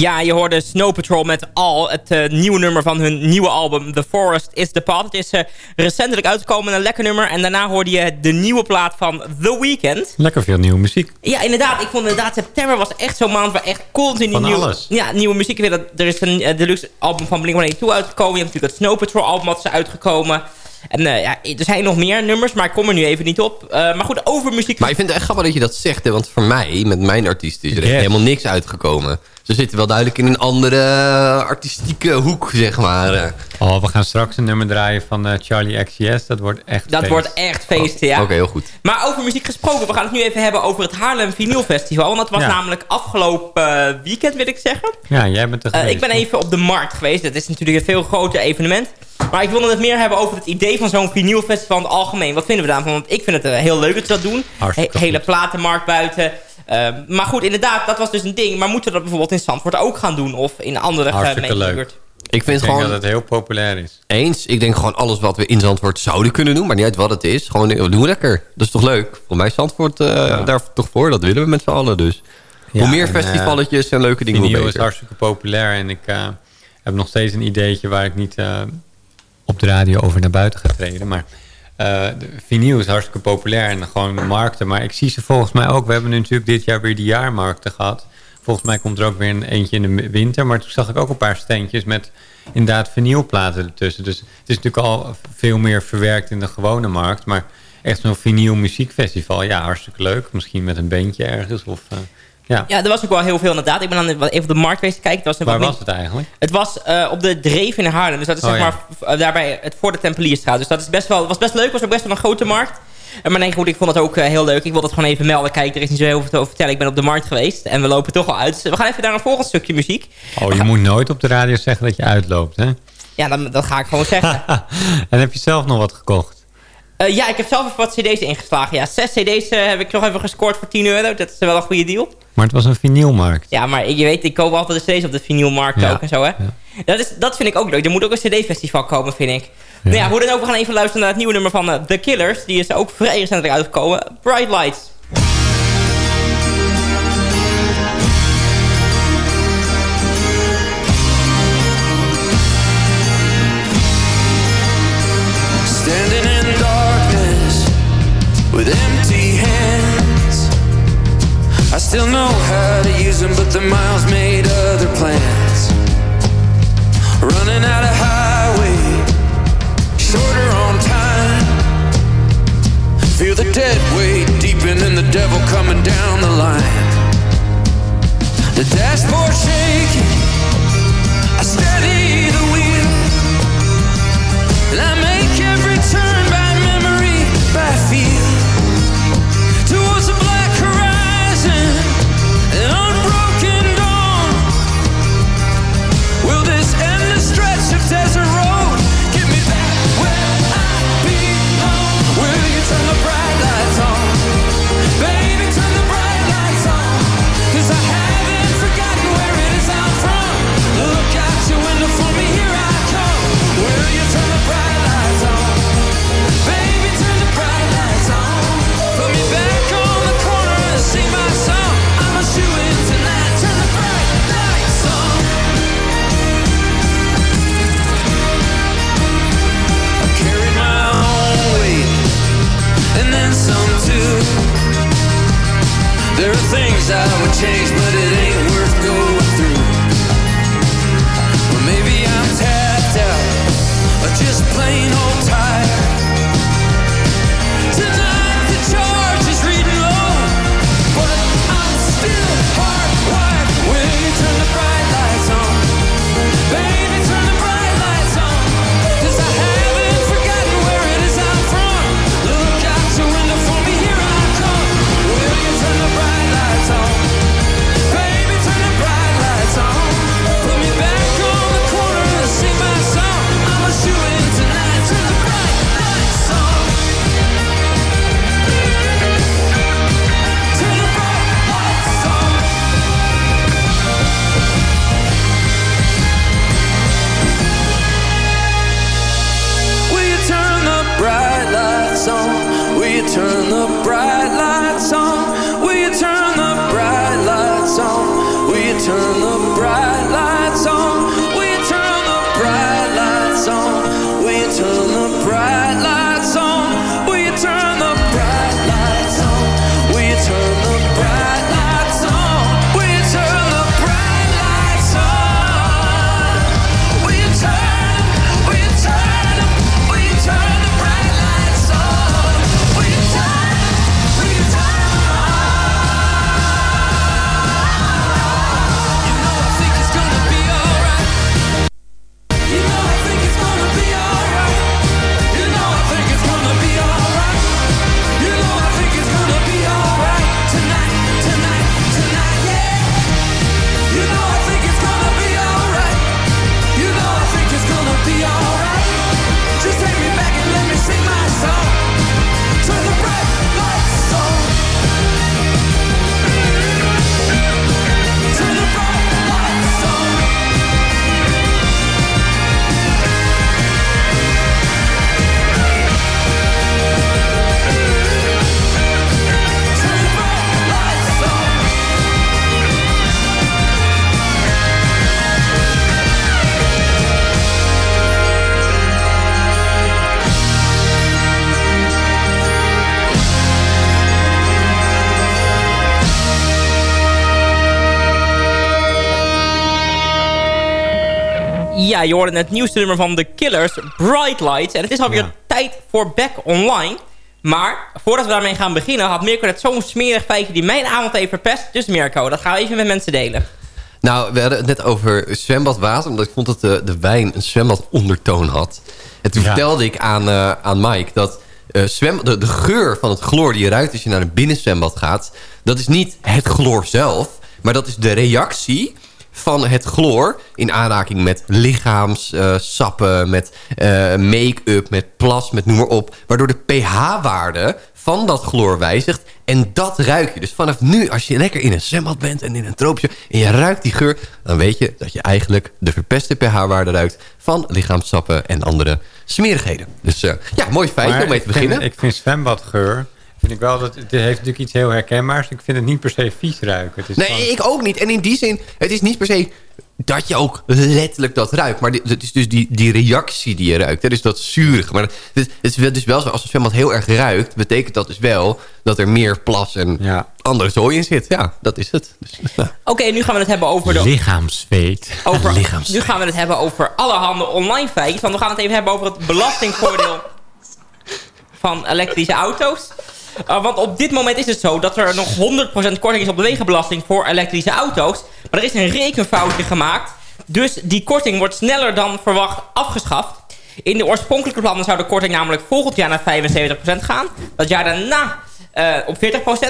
Ja, je hoorde Snow Patrol met All, het eh, nieuwe nummer van hun nieuwe album The Forest is the Path. Het is eh, recentelijk uitgekomen, een lekker nummer. En daarna hoorde je de nieuwe plaat van The Weeknd. Lekker veel nieuwe muziek. Ja, inderdaad. Ik vond inderdaad, september was echt zo'n maand waar echt continu Van nieuwe, alles. Ja, nieuwe muziek weer. Er is een eh, deluxe album van Blink-182 uitgekomen. Je hebt natuurlijk het Snow Patrol album wat is uitgekomen. En ja, er zijn nog meer nummers, maar ik kom er nu even niet op. Eh, maar goed, over muziek... Maar ik vind het echt grappig dat je dat zegt. Hè? Want voor mij, met mijn artiest, is er echt Yes. helemaal niks uitgekomen. Ze zitten wel duidelijk in een andere artistieke hoek, zeg maar. eh. Oh, we gaan straks een nummer draaien van eh, Charlie XCS. Dat wordt echt Dat feest. wordt echt feest, ja. Oké, heel goed. Maar over muziek gesproken, we gaan het nu even hebben over het Haarlem Vinyl Festival. Want dat was Ja. namelijk afgelopen eh, weekend, wil ik zeggen. Ja, jij bent er Eh, ik ben even op de markt geweest. Dat is natuurlijk een veel groter evenement. Maar ik wilde het meer hebben over het idee van zo'n vinylfestival in het algemeen. Wat vinden we daarvan? Want ik vind het eh, heel leuk dat ze dat doen. Hartstikke He- hele platenmarkt buiten. Eh, maar goed, inderdaad, dat was dus een ding. Maar moeten we dat bijvoorbeeld in Zandvoort ook gaan doen? Of in andere gemeenten? buurt? Ik vind Ik denk gewoon... dat het heel populair is. Eens, ik denk gewoon alles wat we in Zandvoort zouden kunnen doen. Maar niet uit wat het is. Gewoon eh, doen we lekker. Dat is toch leuk? Voor mij is Zandvoort eh, daar toch voor. Dat willen we met z'n allen dus. Ja, Hoe meer en, eh, festivalletjes en leuke dingen, hoe Vinyl is beter. hartstikke populair. En ik eh, heb nog steeds een ideetje waar ik niet eh, op de radio over naar buiten ga treden. Maar vinyl is hartstikke populair en gewoon de markten. Maar ik zie ze volgens mij ook. We hebben nu natuurlijk dit jaar weer de jaarmarkten gehad. Volgens mij komt er ook weer een eentje in de winter. Maar toen zag ik ook een paar standjes met inderdaad vinylplaten ertussen. Dus het is natuurlijk al veel meer verwerkt in de gewone markt. Maar echt zo'n vinyl muziekfestival, ja, hartstikke leuk. Misschien met een bandje ergens. Of, eh, ja. Ja, er was ook wel heel veel inderdaad. Ik ben dan even op de markt geweest te kijken. Het was Waar was het eigenlijk? Het was eh, op de Dreef in Haarlem. Dus dat is Oh, zeg ja. maar eh, daarbij het voor de Tempelierstraat. Dus dat is best wel, was best leuk. was ook best wel een grote markt. Eh, maar nee, goed, ik vond het ook heel leuk. Ik wil dat gewoon even melden. Kijk, er is niet zo heel veel te over vertellen. Ik ben op de markt geweest. En we lopen toch al uit. Dus we gaan even naar een volgend stukje muziek. Oh, je moet nooit op de radio zeggen dat je uitloopt, hè? Ja, dan, dat ga ik gewoon zeggen. en heb je zelf nog wat gekocht? Eh, ja, ik heb zelf even wat cd's ingeslagen. Ja, zes cd's eh, heb ik nog even gescoord voor 10 euro. Dat is wel een goede deal. Maar het was een vinylmarkt. Ja, maar je weet, ik koop altijd de cd's op de vinylmarkt Ja, ook en zo, hè. Dat, is, dat vind ik ook leuk. Er moet ook een cd-festival komen, vind ik. Nou ja, hoe dan ook, we gaan even luisteren naar het nieuwe nummer van eh, The Killers. Die is ook vrij recent eruit gekomen. Bright Lights. Still know how to use them, but the miles made other plans. Running out of highway, shorter on time. Feel the dead weight deepen and the devil coming down the line. The dashboard shaking, I steady There are things I would change, but it ain't. Ja, je hoorde het nieuwste nummer van The Killers, Bright Lights. En het is alweer tijd voor Back Online. Maar voordat we daarmee gaan beginnen... had Mirko net zo'n smerig feitje die mijn avond heeft verpest. Dus Mirko, dat gaan we even met mensen delen. Nou, we hadden het net over zwembadwater. Omdat ik vond dat de, de wijn een zwembadondertoon had. En toen Ja. vertelde ik aan, eh, aan Mike dat eh, zwem, de, de geur van het chloor die je ruikt als je naar een binnenzwembad gaat... dat is niet het chloor zelf, maar dat is de reactie van het chloor in aanraking met lichaamssappen, met eh, make-up, met plas, met noem maar op. Waardoor de pH-waarde van dat chloor wijzigt. En dat ruik je. Dus vanaf nu, als je lekker in een zwembad bent en in een troopje... en je ruikt die geur, dan weet je dat je eigenlijk de verpeste pH-waarde ruikt... van lichaamssappen en andere smerigheden. Dus eh, ja, mooi Maar om mee te vind- beginnen. ik vind zwembadgeur... Vind ik wel dat het heeft natuurlijk iets heel herkenbaars. Ik vind het niet per se vies ruiken. Het is Nee, gewoon- ik ook niet. En in die zin, het is niet per se dat je ook letterlijk dat ruikt. Maar het is dus die, die reactie die je ruikt. Hè? Dus dat zurige. Maar het is, het is wel- dus wel zo, als een zwembad heel erg ruikt... betekent dat dus wel dat er meer plas en andere zooi in zit. Ja, dat is het. Dus. Oké, nu gaan we het hebben over de... Lichaamsveet. Over, nu gaan we het hebben over allerhande online feitjes. Want we gaan het even hebben over het belastingvoordeel van elektrische auto's. Uh, want op dit moment is het zo dat er nog 100% korting is op de wegenbelasting voor elektrische auto's. Maar er is een rekenfoutje gemaakt. Dus die korting wordt sneller dan verwacht afgeschaft. In de oorspronkelijke plannen zou de korting namelijk volgend jaar naar 75% gaan. Dat jaar daarna eh, op 40%,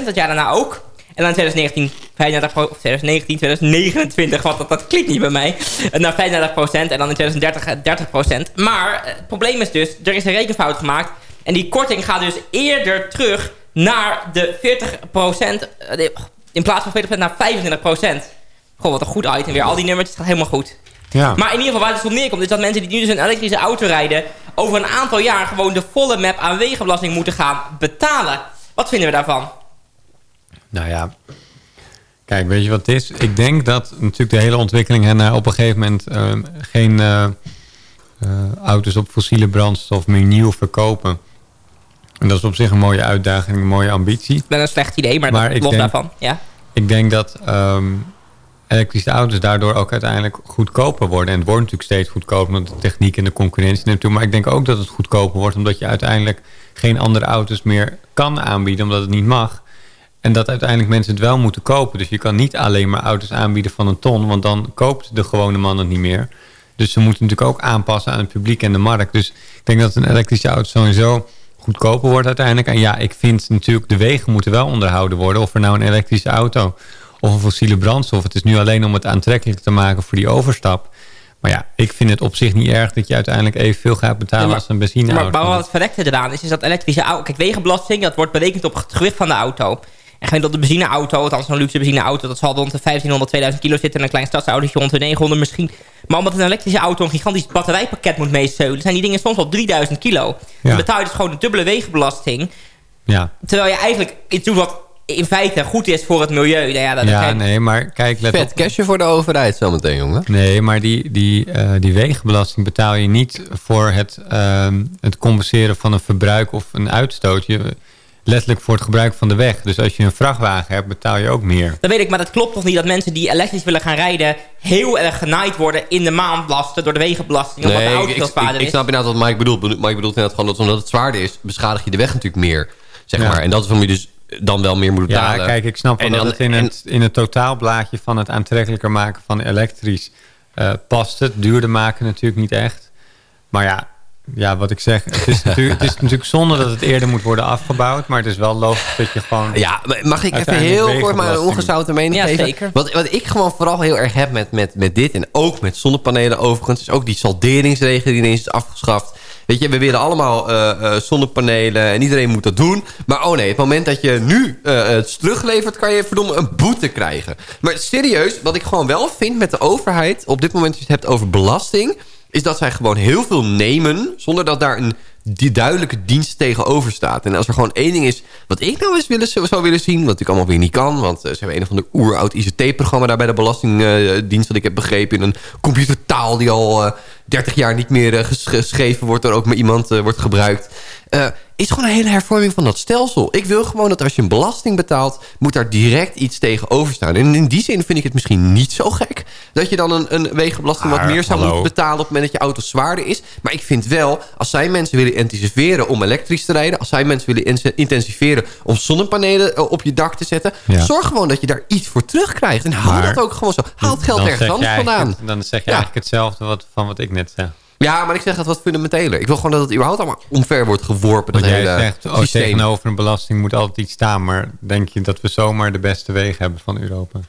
dat jaar daarna ook. En dan 2019, 35 pro- of 2019, 2029, want dat, dat klinkt niet bij mij. eh, Naar 35% en dan in 2030 eh, 30%. Maar eh, het probleem is dus, er is een rekenfout gemaakt. En die korting gaat dus eerder terug naar de 40%. eh, In plaats van 40% naar 25%. Goh, wat een goed item weer. Al die nummertjes gaat helemaal goed. Ja. Maar in ieder geval waar het op neerkomt... is dat mensen die nu dus een elektrische auto rijden... over een aantal jaar gewoon de volle map aan wegenbelasting moeten gaan betalen. Wat vinden we daarvan? Nou ja, kijk, weet je wat het is? Ik denk dat natuurlijk de hele ontwikkeling hè, naar op een gegeven moment ehm, geen eh, eh, auto's op fossiele brandstof meer nieuw verkopen. En dat is op zich een mooie uitdaging, een mooie ambitie. Wel een slecht idee, maar, Maar dat ik los daarvan. Ja. Ik denk dat ehm, elektrische auto's daardoor ook uiteindelijk goedkoper worden. En het wordt natuurlijk steeds goedkoper met de techniek en de concurrentie naartoe. Maar ik denk ook dat het goedkoper wordt omdat je uiteindelijk geen andere auto's meer kan aanbieden omdat het niet mag. En dat uiteindelijk mensen het wel moeten kopen. Dus je kan niet alleen maar auto's aanbieden van een ton, want dan koopt de gewone man het niet meer. Dus ze moeten natuurlijk ook aanpassen aan het publiek en de markt. Dus ik denk dat een elektrische auto sowieso goedkoper wordt uiteindelijk. En ja, ik vind natuurlijk de wegen moeten wel onderhouden worden. Of er nou een elektrische auto of een fossiele brandstof. Het is nu alleen om het aantrekkelijk te maken voor die overstap. Maar ja, ik vind het op zich niet erg dat je uiteindelijk evenveel gaat betalen Ja, maar- als een benzineauto. Maar, maar wat het verrekte eraan is, is dat elektrische auto... Kijk, wegenbelasting, dat wordt berekend op het gewicht van de auto. En dat de benzineauto, althans een luxe benzineauto... dat zal rond de 1500, 2000 kilo zitten... en een klein stadsautootje rond de 900 misschien. Maar omdat een elektrische auto een gigantisch batterijpakket moet meeseulen... zijn die dingen soms wel 3000 kilo. Ja. Dan betaal je dus gewoon de dubbele wegenbelasting... Ja, terwijl je eigenlijk iets doet wat in feite goed is voor het milieu. Nou ja, dat ja nee, maar kijk, let Vet op. cashje voor de overheid zometeen, jongen. Nee, maar die, die, eh, die wegenbelasting betaal je niet voor het, ehm, het compenseren van een verbruik of een uitstoot. Je, letterlijk voor het gebruik van de weg. Dus als je een vrachtwagen hebt, betaal je ook meer. Dan weet ik, maar dat klopt toch niet dat mensen die elektrisch willen gaan rijden... heel erg genaaid worden in de maandlasten door de wegenbelasting. Omdat de ik, ik, ik, ik snap inderdaad wat Mike bedoelt. Mike bedoelt inderdaad gewoon dat omdat het zwaarder is... beschadig je de weg natuurlijk meer. Zeg Ja. maar. En dat is waarom je dus dan wel meer moet betalen. Ja, kijk, ik snap wel dat het in, en- het in het totaalblaadje van het aantrekkelijker maken van elektrisch eh, past het. Duurder maken natuurlijk niet echt. Maar ja, ja wat ik zeg, het is, natuurlijk, het is natuurlijk zonde dat het eerder moet worden afgebouwd. Maar het is wel logisch dat je gewoon... Ja, mag ik even heel kort maar een ongezouten mening Ja, geven? zeker. Wat, wat ik gewoon vooral heel erg heb met, met, met dit... en ook met zonnepanelen overigens... is ook die salderingsregel die ineens is afgeschaft. Weet je, we willen allemaal eh, eh, zonnepanelen... en iedereen moet dat doen. Maar oh nee, het moment dat je nu eh, het teruglevert... kan je verdomme een boete krijgen. Maar serieus, wat ik gewoon wel vind met de overheid... op dit moment als je het hebt over belasting... is dat zij gewoon heel veel nemen... zonder dat daar een die duidelijke dienst tegenover staat. En als er gewoon één ding is wat ik nou eens willen, zou willen zien... wat ik allemaal weer niet kan... want eh, ze hebben een of ander oeroud ICT-programma... daar bij de Belastingdienst, wat ik heb begrepen... in een computertaal die al eh 30 jaar niet meer eh, ges- geschreven wordt... door ook maar iemand eh, wordt gebruikt... Eh, is gewoon een hele hervorming van dat stelsel. Ik wil gewoon dat als je een belasting betaalt... moet daar direct iets tegenover staan. En in die zin vind ik het misschien niet zo gek... dat je dan een, een wegenbelasting wat meer zou moeten betalen... op het moment dat je auto zwaarder is. Maar ik vind wel, als zij mensen willen intensiveren om elektrisch te rijden... als zij mensen willen in- intensiveren om zonnepanelen op je dak te zetten... Ja. zorg gewoon dat je daar iets voor terugkrijgt. En hou Maar- dat ook gewoon zo. Haal het geld ergens anders vandaan. Dan zeg je Ja. eigenlijk hetzelfde wat, van wat ik net Ja, maar ik zeg het wat fundamenteler. Ik wil gewoon dat het überhaupt allemaal omver wordt geworpen. Dat Want jij hele zegt, oh, systeem. tegenover een belasting moet altijd iets staan. Maar denk je dat we zomaar de beste wegen hebben van Europa?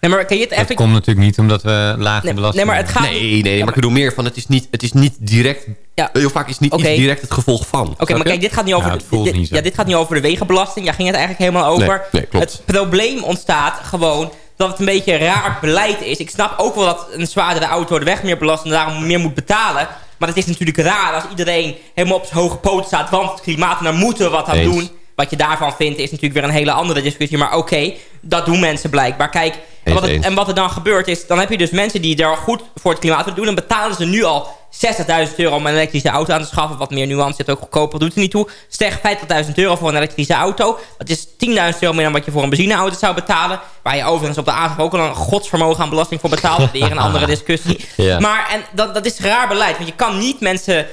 Nee, maar kan je het Dat even... komt natuurlijk niet omdat we lage Nee, belasting nee, maar het hebben. gaat- Nee, nee, maar ik bedoel meer van het is niet, het is niet direct. Heel vaak is het niet iets direct het gevolg van. Oké, maar kijk, dit gaat niet over, Ja, het de, dit, niet ja, dit gaat niet over de wegenbelasting. Daar ging het eigenlijk helemaal over. Nee, nee, klopt. Het probleem ontstaat gewoon dat het een beetje raar beleid is. Ik snap ook wel dat een zwaardere auto de weg meer belast en daarom meer moet betalen. Maar het is natuurlijk raar als iedereen helemaal op zijn hoge poot staat. Want het klimaat, daar moeten we wat aan Eens. doen. Wat je daarvan vindt is natuurlijk weer een hele andere discussie. Maar oké, dat doen mensen blijkbaar. Kijk, en wat, het- en wat er dan gebeurt is... dan heb je dus mensen die daar goed voor het klimaat willen doen... en betalen ze nu al 60.000 euro om een elektrische auto aan te schaffen. Wat meer nuance zit ook goedkoper, doet er niet toe. Zeg 50.000 euro voor een elektrische auto. Dat is 10.000 euro meer dan wat je voor een benzineauto zou betalen. Waar je overigens op de aanschaf ook al een godsvermogen aan belasting voor betaalt. Weer een andere discussie. Ja. Maar en dat, dat is raar beleid. Want je kan niet mensen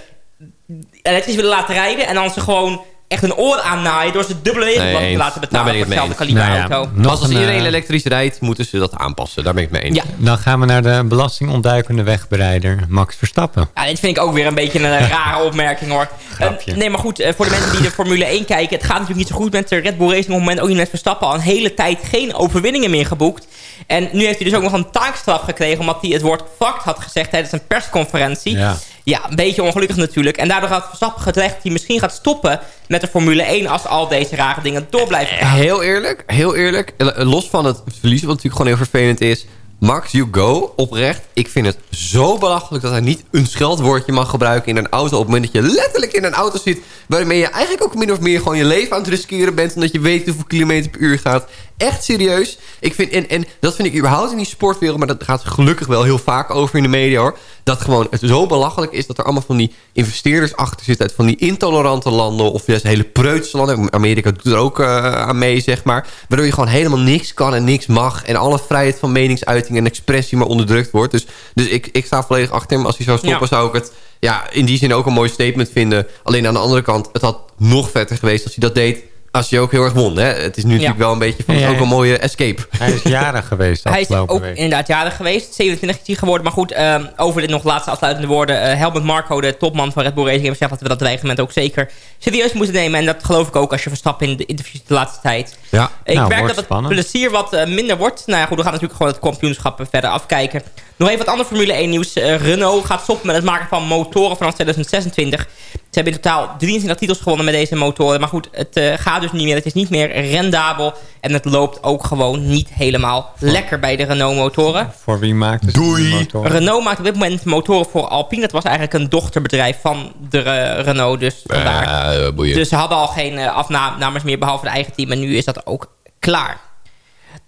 elektrisch willen laten rijden... en dan ze gewoon echt een oor aannaaien... door ze dubbele wegenbelasting te laten betalen voor hetzelfde mee kaliber Nou ja, auto. nog Als, als een, iedereen eh, elektrisch rijdt, moeten ze dat aanpassen. Daar ben ik mee eens. Ja. Dan gaan we naar de belastingontduikende wegbereider Max Verstappen. Ja, dit vind ik ook weer een beetje een eh, rare opmerking hoor. Eh, nee, maar goed, voor de mensen die de Formule 1 kijken... het gaat natuurlijk niet zo goed met de Red Bull Racing... op het moment ook niet met Verstappen... al een hele tijd geen overwinningen meer geboekt. En nu heeft hij dus ook nog een taakstraf gekregen... omdat hij het woord fucked had gezegd tijdens een persconferentie. Ja. Ja, een beetje ongelukkig natuurlijk. En daardoor had Verstappen gezegd dat hij misschien gaat stoppen... met de Formule 1 als al deze rare dingen door blijven gaan. Heel eerlijk, heel eerlijk. eh, Los van het verliezen, wat natuurlijk gewoon heel vervelend is. Max, you go, oprecht. Ik vind het zo belachelijk dat hij niet een scheldwoordje mag gebruiken in een auto... op het moment dat je letterlijk in een auto zit... waarmee je eigenlijk ook min of meer gewoon je leven aan het riskeren bent... omdat je weet hoeveel kilometer per uur gaat. Echt serieus. Ik vind, en, en dat vind ik überhaupt in die sportwereld... maar dat gaat gelukkig wel heel vaak over in de media, hoor... dat gewoon het zo belachelijk is dat er allemaal van die investeerders achter zitten... uit van die intolerante landen of juist hele preutse landen. Amerika doet er ook eh, aan mee, zeg maar. Waardoor je gewoon helemaal niks kan en niks mag... en alle vrijheid van meningsuiting en expressie maar onderdrukt wordt. Dus, dus ik, ik sta volledig achter hem. Als hij zou stoppen, Ja. zou ik het ja, in die zin ook een mooi statement vinden. Alleen aan de andere kant, het had nog vetter geweest als hij dat deed... als hij ook heel erg won. Hè? Het is nu natuurlijk wel een beetje van, Ja, ook ja. een mooie escape. Hij is jarig geweest Hij is ook week. inderdaad jarig geweest. 27 is hij geworden. Maar goed, ehm, over dit nog laatste afsluitende woorden. Eh, Helmut Marko, de topman van Red Bull Racing... heeft gezegd dat we dat dreigement ook zeker serieus moeten nemen. En dat geloof ik ook als je Verstappen in de interviews de laatste tijd. Ja. Ik Nou, merk dat het spannend. plezier wat eh, minder wordt. Nou ja, goed, we gaan natuurlijk gewoon het kampioenschap verder afkijken. Nog even wat andere Formule 1 nieuws. Eh, Renault gaat stoppen met het maken van motoren vanaf 2026. Ze hebben in totaal 23 titels gewonnen met deze motoren. Maar goed, het eh, gaat dus niet meer. Het is niet meer rendabel. En het loopt ook gewoon niet helemaal lekker bij de Renault motoren. Voor wie maakt het Doei. die motor? Renault maakt op dit moment motoren voor Alpine. Dat was eigenlijk een dochterbedrijf van de Renault. Dus vandaar. Dus ze hadden al geen eh, afnames meer behalve de eigen team. En nu is dat ook klaar.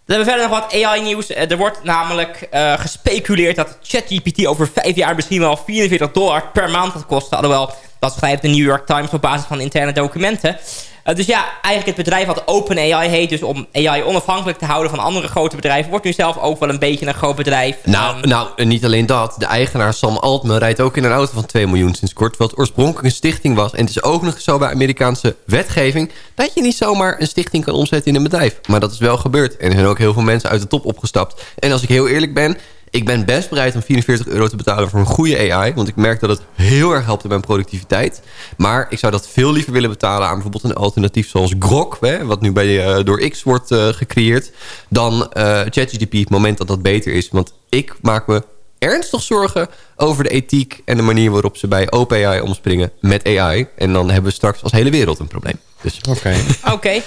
Dan hebben verder nog wat AI-nieuws. Eh, Er wordt namelijk eh, gespeculeerd dat ChatGPT over vijf jaar misschien wel 44 dollar per maand gaat kosten. Alhoewel, dat schrijft de New York Times op basis van interne documenten. Eh, dus ja, eigenlijk het bedrijf wat OpenAI heet... dus om AI onafhankelijk te houden van andere grote bedrijven... wordt nu zelf ook wel een beetje een groot bedrijf. Nou, nou, en niet alleen dat. De eigenaar Sam Altman rijdt ook in een auto van 2 miljoen sinds kort. Het oorspronkelijk een stichting was. En het is ook nog zo bij Amerikaanse wetgeving... dat je niet zomaar een stichting kan omzetten in een bedrijf. Maar dat is wel gebeurd. En er zijn ook heel veel mensen uit de top opgestapt. En als ik heel eerlijk ben... Ik ben best bereid om 44 euro te betalen voor een goede AI. Want ik merk dat het heel erg helpt in mijn productiviteit. Maar ik zou dat veel liever willen betalen aan bijvoorbeeld een alternatief zoals Grok. Hè, wat nu bij, eh, door X wordt eh, gecreëerd. Dan eh ChatGPT op het moment dat dat beter is. Want ik maak me ernstig zorgen over de ethiek en de manier waarop ze bij OpenAI omspringen met AI. En dan hebben we straks als hele wereld een probleem. Dus. Oké. Oké.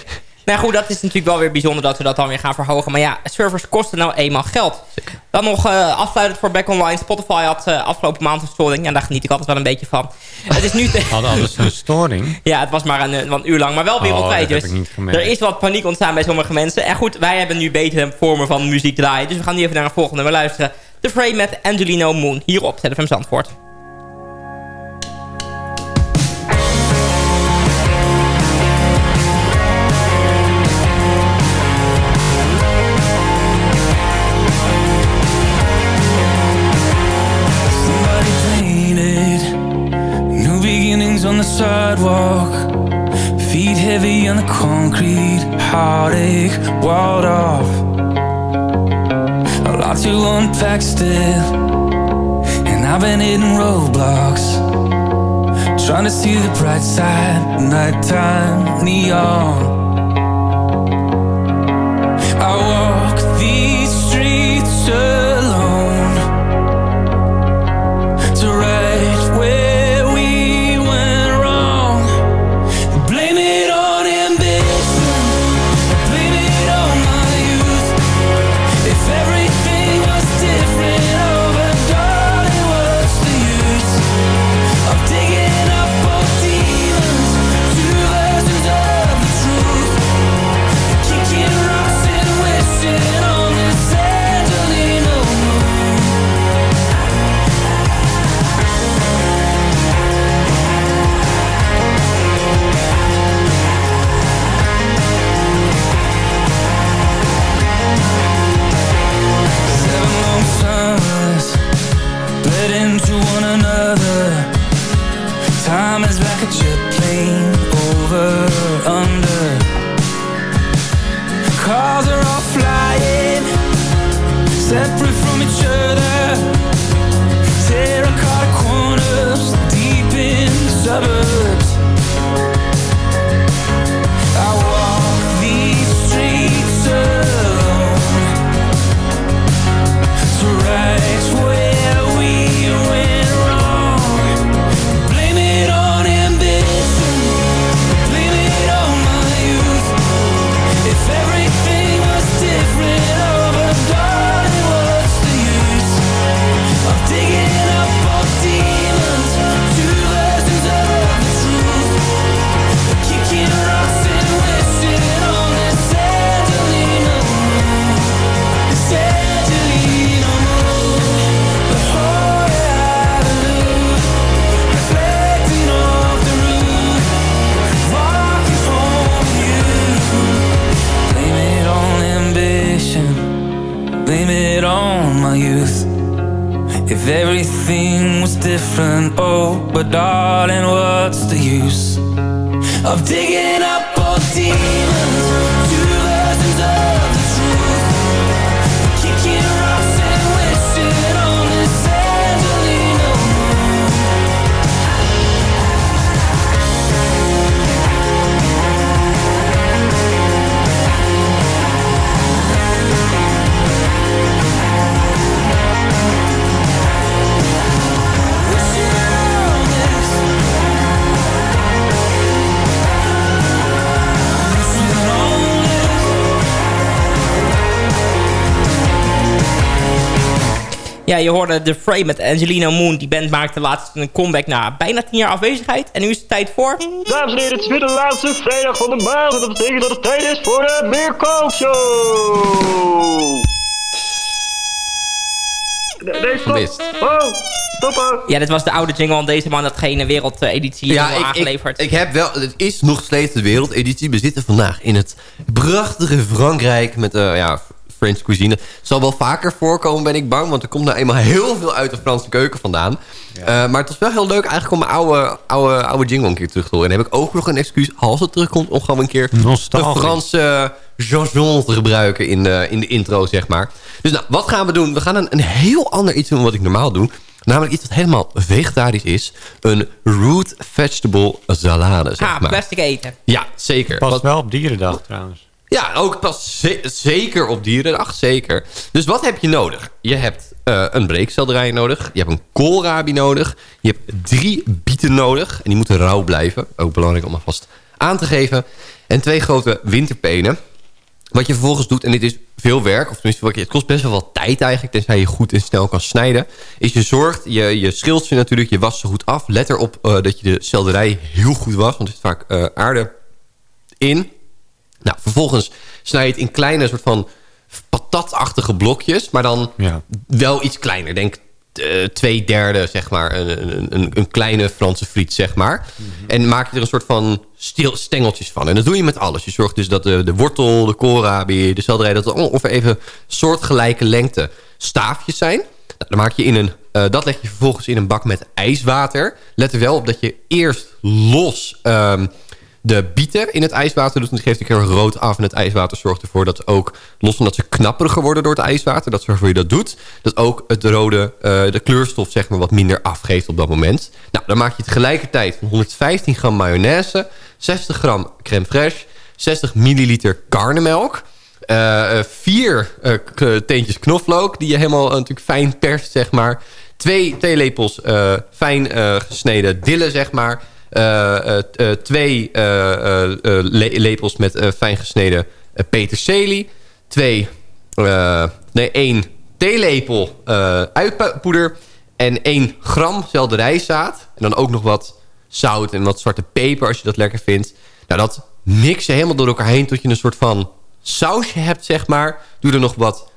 Nou goed, dat is natuurlijk wel weer bijzonder dat we dat dan weer gaan verhogen. Maar ja, servers kosten nou eenmaal geld. Dan nog eh afsluitend voor Back Online. Spotify had eh, afgelopen maand een storing. En daar geniet ik altijd wel een beetje van. Het is nu... te- Hadden alles een storing. Ja, het was maar een, eh, een uur lang, maar wel Oh, wereldwijd. dus er is wat paniek ontstaan bij sommige mensen. En goed, wij hebben nu betere vormen van muziek draaien. Dus we gaan nu even naar een volgende nummer luisteren. The Frame met Angelino Moon. Hier op ZFM Zandvoort. Sidewalk. Feet heavy on the concrete, heartache walled off. A lot to unpack still, and I've been hitting roadblocks. Trying to see the bright side, nighttime neon. I walk in everything was different, oh, but darling, what's the use of digging Ja, je hoorde The Frame met Angelino Moon. Die band maakte laatst een comeback na bijna 10 jaar afwezigheid. En nu is het tijd voor... Dames en heren, het is weer de laatste vrijdag van de maand. En dat betekent dat het tijd is voor de Meerkoop Show. Nee, stop. Gemist. Oh, stoppen. Ja, dit was de oude jingle. En deze man had geen wereldeditie Ja, ja, ik, ik, aangeleverd. ik heb wel... Het is nog steeds de wereldeditie. We zitten vandaag in het prachtige Frankrijk met eh ja, French cuisine. Het zal wel vaker voorkomen, ben ik bang. Want er komt nou eenmaal heel veel uit de Franse keuken vandaan. Eh, maar het was wel heel leuk eigenlijk om mijn oude, oude, oude jingle een keer terug te horen. En dan heb ik ook nog een excuus als het terugkomt... om gewoon een keer de Franse jargon te gebruiken in de, in de intro, zeg maar. Dus nou, wat gaan we doen? We gaan een, een heel ander iets doen dan wat ik normaal doe. Namelijk iets dat helemaal vegetarisch is. Een root vegetable salade, zeg Ah, maar. plastic eten. Ja, zeker. Past Wat- wel op dierendag trouwens. Ja, ook pas ze- zeker op dierendag, zeker. Dus wat heb je nodig? Je hebt eh, een breekselderij nodig. Je hebt een koolrabi nodig. Je hebt drie bieten nodig. En die moeten rauw blijven. Ook belangrijk om alvast aan te geven. En twee grote winterpenen. Wat je vervolgens doet, en dit is veel werk... of tenminste, het kost best wel wat tijd eigenlijk... tenzij je goed en snel kan snijden... is je zorgt, je, je schilt ze natuurlijk, je wast ze goed af. Let erop eh, dat je de selderij heel goed was... want er zit vaak eh, aarde in. Nou, vervolgens snij je het in kleine soort van patatachtige blokjes... maar dan Ja. wel iets kleiner. Denk eh, twee derde, zeg maar. Een, een, een, kleine Franse friet, zeg maar. En maak je er een soort van stil, stengeltjes van. En dat doe je met alles. Je zorgt dus dat de, de wortel, de koolrabi, de selderij... dat er ongeveer even soortgelijke lengte staafjes zijn. Nou, dan maak je in een eh, dat leg je vervolgens in een bak met ijswater. Let er wel op dat je eerst los ehm, de bieten in het ijswater. Want die geeft een keer rood af. En het ijswater zorgt ervoor dat ook, los van dat ze knapperiger worden door het ijswater... dat zorgt ervoor dat je dat doet. Dat ook het rode, eh, de kleurstof zeg maar wat minder afgeeft op dat moment. Nou, dan maak je tegelijkertijd van 115 gram mayonaise... 60 gram crème fraîche, 60 milliliter karnemelk... eh, vier teentjes knoflook die je helemaal natuurlijk fijn perst, zeg maar. Twee theelepels fijn gesneden dille, zeg maar. Eh, eh, eh, twee le- lepels met fijn gesneden peterselie. Twee, nee, één theelepel uitpoeder. En één gram selderijzaad. En dan ook nog wat zout en wat zwarte peper als je dat lekker vindt. Nou, dat mix je helemaal door elkaar heen tot je een soort van sausje hebt, zeg maar. Doe er nog wat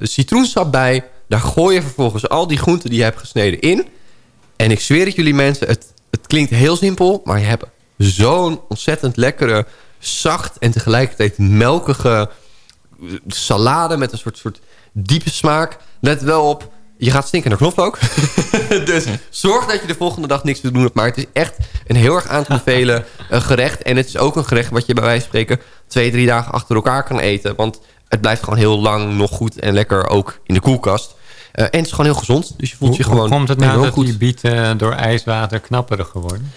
citroensap bij. Daar gooi je vervolgens al die groenten die je hebt gesneden in. En ik zweer het jullie mensen, het, het klinkt heel simpel... maar je hebt zo'n ontzettend lekkere, zacht en tegelijkertijd melkige salade... met een soort, soort diepe smaak. Let wel op, je gaat stinken naar knoflook. dus zorg dat je de volgende dag niks te doen hebt. Maar het is echt een heel erg aan te bevelen eh, gerecht. En het is ook een gerecht wat je bij wijze van spreken... twee, drie dagen achter elkaar kan eten. Want het blijft gewoon heel lang nog goed en lekker ook in de koelkast. Eh, en het is gewoon heel gezond. Dus je voelt Hoe, je gewoon komt het nou dat goed. die bieten door ijswater knapperig geworden?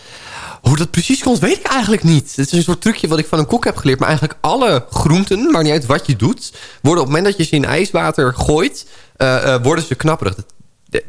Hoe dat precies komt, weet ik eigenlijk niet. Het is een soort trucje wat ik van een kok heb geleerd. Maar eigenlijk alle groenten, maar niet uit wat je doet... worden op het moment dat je ze in ijswater gooit... eh, eh, worden ze knapperig. Dat-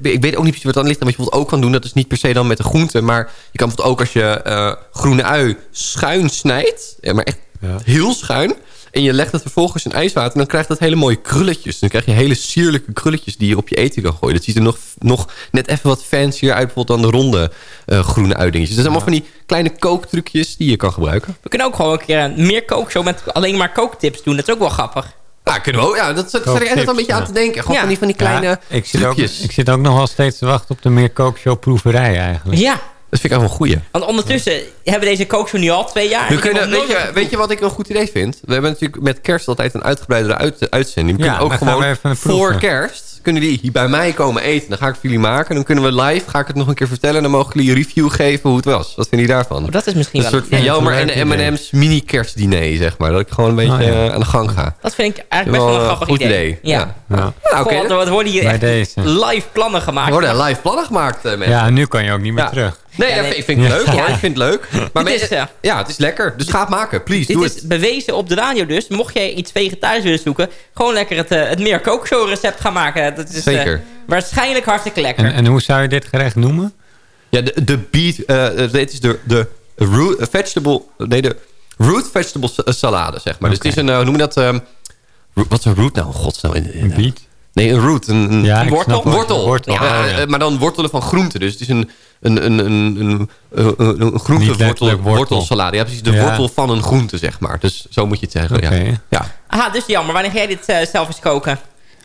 ik weet ook niet precies wat dan ligt. En wat je bijvoorbeeld ook kan doen, dat is niet per se dan met de groenten. Maar je kan bijvoorbeeld ook als je groene ui schuin snijdt... ja, maar echt heel schuin... en je legt het vervolgens in ijswater... dan krijgt dat hele mooie krulletjes. Dan krijg je hele sierlijke krulletjes die je op je eten kan gooien. Dat ziet er nog, nog net even wat fancier uit... bijvoorbeeld dan de ronde eh, groene uitdingetjes. Dat zijn allemaal van die kleine kooktrucjes die je kan gebruiken. We kunnen ook gewoon een keer een meer kookshow met alleen maar kooktips doen. Dat is ook wel grappig. Ja, kunnen we ook. Ja, dat zat ik echt een beetje aan te denken. Gewoon Ja. van die, van die kleine Ja, ik, zit ook, trucjes. ik zit ook nog wel steeds te wachten op de meer kookshow proeverij eigenlijk. Ja. Dat vind ik echt wel een goeie. Want ondertussen hebben we deze kookshow nu al twee jaar. We kunnen, weet, je, weet je wat ik een goed idee vind? We hebben natuurlijk met kerst altijd een uitgebreidere uit, uitzending. We Ja, kunnen ook gewoon voor kerst... kunnen die hier bij mij komen eten. Dan ga ik voor jullie maken. Dan kunnen we live, ga ik het nog een keer vertellen... en dan mogen jullie een review geven hoe het was. Wat vinden jullie daarvan? Oh, dat is misschien Een wel soort een van idee. Jelmer Leuk en idee. M&M's mini-kerstdiner, zeg maar. Dat ik gewoon een beetje Oh, ja. eh, aan de gang ga. Dat vind ik eigenlijk best wel een grappig goed idee. Ja. Ja. Nou, oké. Goh, wat worden hier Bij echt deze. live plannen gemaakt. Er worden live plannen gemaakt, eh, mensen. Ja, nu kan je ook niet meer terug. Nee, Ja, ja, nee. ik vind het leuk Ja. hoor. Ik vind het leuk. Maar Dit is, mensen- ja. ja, het is lekker. Dus ga het maken. Please, Dit doe is het. bewezen op de radio dus. Mocht jij iets vegetarisch willen zoeken... gewoon lekker het, eh, het meer kookshow recept gaan maken. Dat is eh, Zeker. waarschijnlijk hartstikke lekker. En, en hoe zou je dit gerecht noemen? Ja, de, de beet, eh, eh, dit is de, de root eh, vegetable, nee, de root vegetable sa- salade, zeg maar. Dus het is een, eh, hoe noem je dat, ehm, wat is een root nou? Godsnaam. in- in- Een beet? Nee, een root. Een, een Ja, wortel? wortel. wortel. Ja, Oh, eh, maar dan wortelen van groenten. Dus het is een, een, een, een, een, een, een, een groentewortel wortelsalade. Ja, precies. De Ja. wortel van een groente, zeg maar. Dus zo moet je het zeggen. Oké. Ja. Ja. Aha, dus jammer. Wanneer ga jij dit eh, zelf eens koken?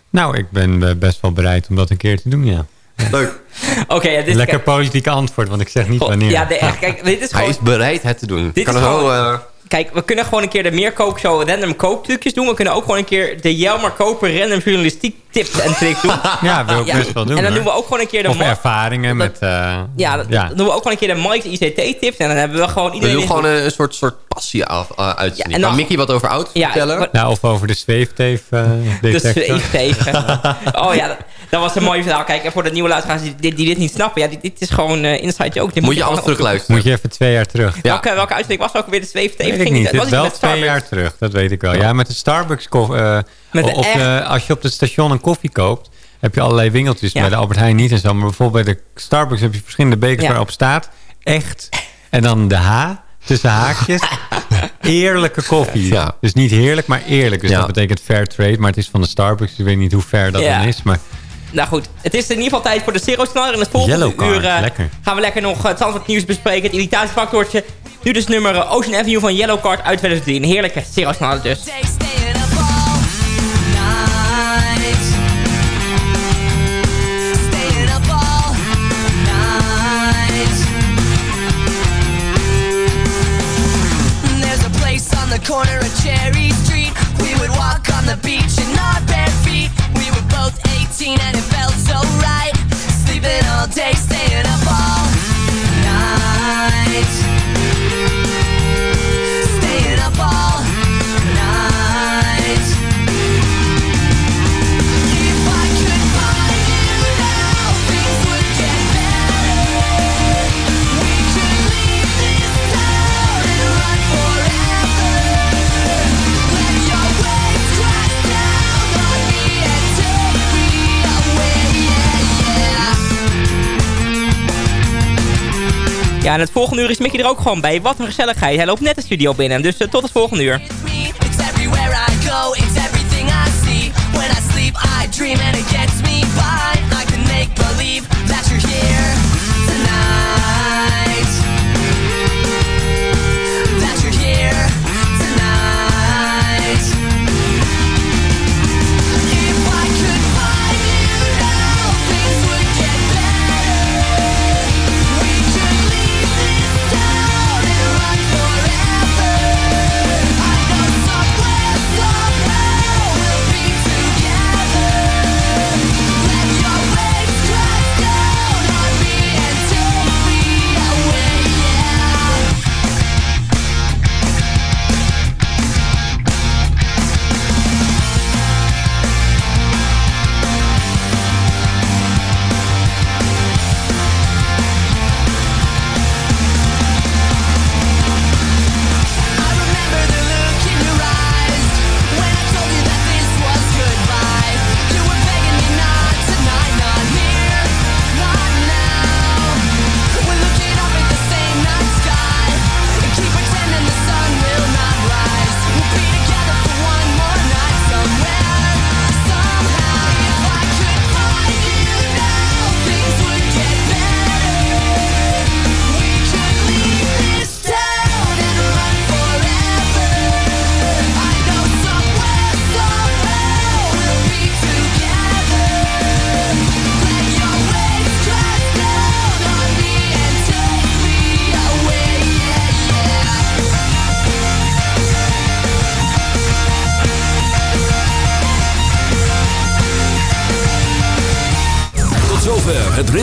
Nou, ik ben eh, best wel bereid om dat een keer te doen, ja. Leuk. Oké, ja, dit is... Lekker politiek antwoord, want ik zeg niet Goh, wanneer. Ja, de, echt, kijk, dit is Hij gewoon... is bereid het te doen. Dit kan is zo, gewoon- eh, Kijk, we kunnen gewoon een keer de meer kookshow random kooktrucjes doen. We kunnen ook gewoon een keer de Jelmer Koper random journalistiek tips en tricks doen. Ja, wil ik best wel doen. En dan hoor. doen we ook gewoon een keer de... Of ervaringen met... eh, ja, dat- ja. dan doen we ook gewoon een keer de Mike's ICT-tips. En dan hebben we gewoon we iedereen... doen in- gewoon een, een soort, soort passie af, uh, uitzending. Ja, en dan- kan Mickey wat over auto's Ja, vertellen? wat- Nou, of over de zweefteef eh de zweeftegen. oh ja, dat, was een mooi verhaal. Kijk, en voor de nieuwe luisteraars die, die, die dit niet snappen. Ja, dit, dit is gewoon eh inside joke. Dit Moet je alles terugluisteren. Moet je even twee jaar terug. Ja. Welke, welke uitzending was ook weer de zweeftegen? Weet ik niet. was Het is die wel twee jaar terug, dat weet ik wel. Ja, met de Starbucks koffie. eh, Met de op echt- de, als je op het station een koffie koopt, heb je allerlei winkeltjes. Ja. Bij de Albert Heijn niet en zo. Maar bijvoorbeeld bij de Starbucks heb je verschillende bekers Ja. waarop staat. Echt. En dan de H tussen haakjes. Eerlijke koffie. Ja. Dus niet heerlijk, maar eerlijk. Dus Ja. dat betekent fair trade. Maar het is van de Starbucks. Ik weet niet hoe fair dat Ja. dan is. Maar Nou goed, het is in ieder geval tijd voor de Zero Sneller. In het volgende uur eh, lekker. gaan we lekker nog het Zandvoort nieuws bespreken. Het irritatiefactortje. Nu dus nummer eh, Ocean Avenue van Yellow Card uit 2003. Een heerlijke Zero Sneller dus. There's a place on the corner of Cherry Street. We would walk on the beach in our bare feet. We were both 14 and it felt so right. Sleeping all day, staying up Ja, en het volgende uur is Mickey er ook gewoon bij. Wat een gezelligheid. Hij loopt net de studio binnen. Dus eh, tot het volgende uur.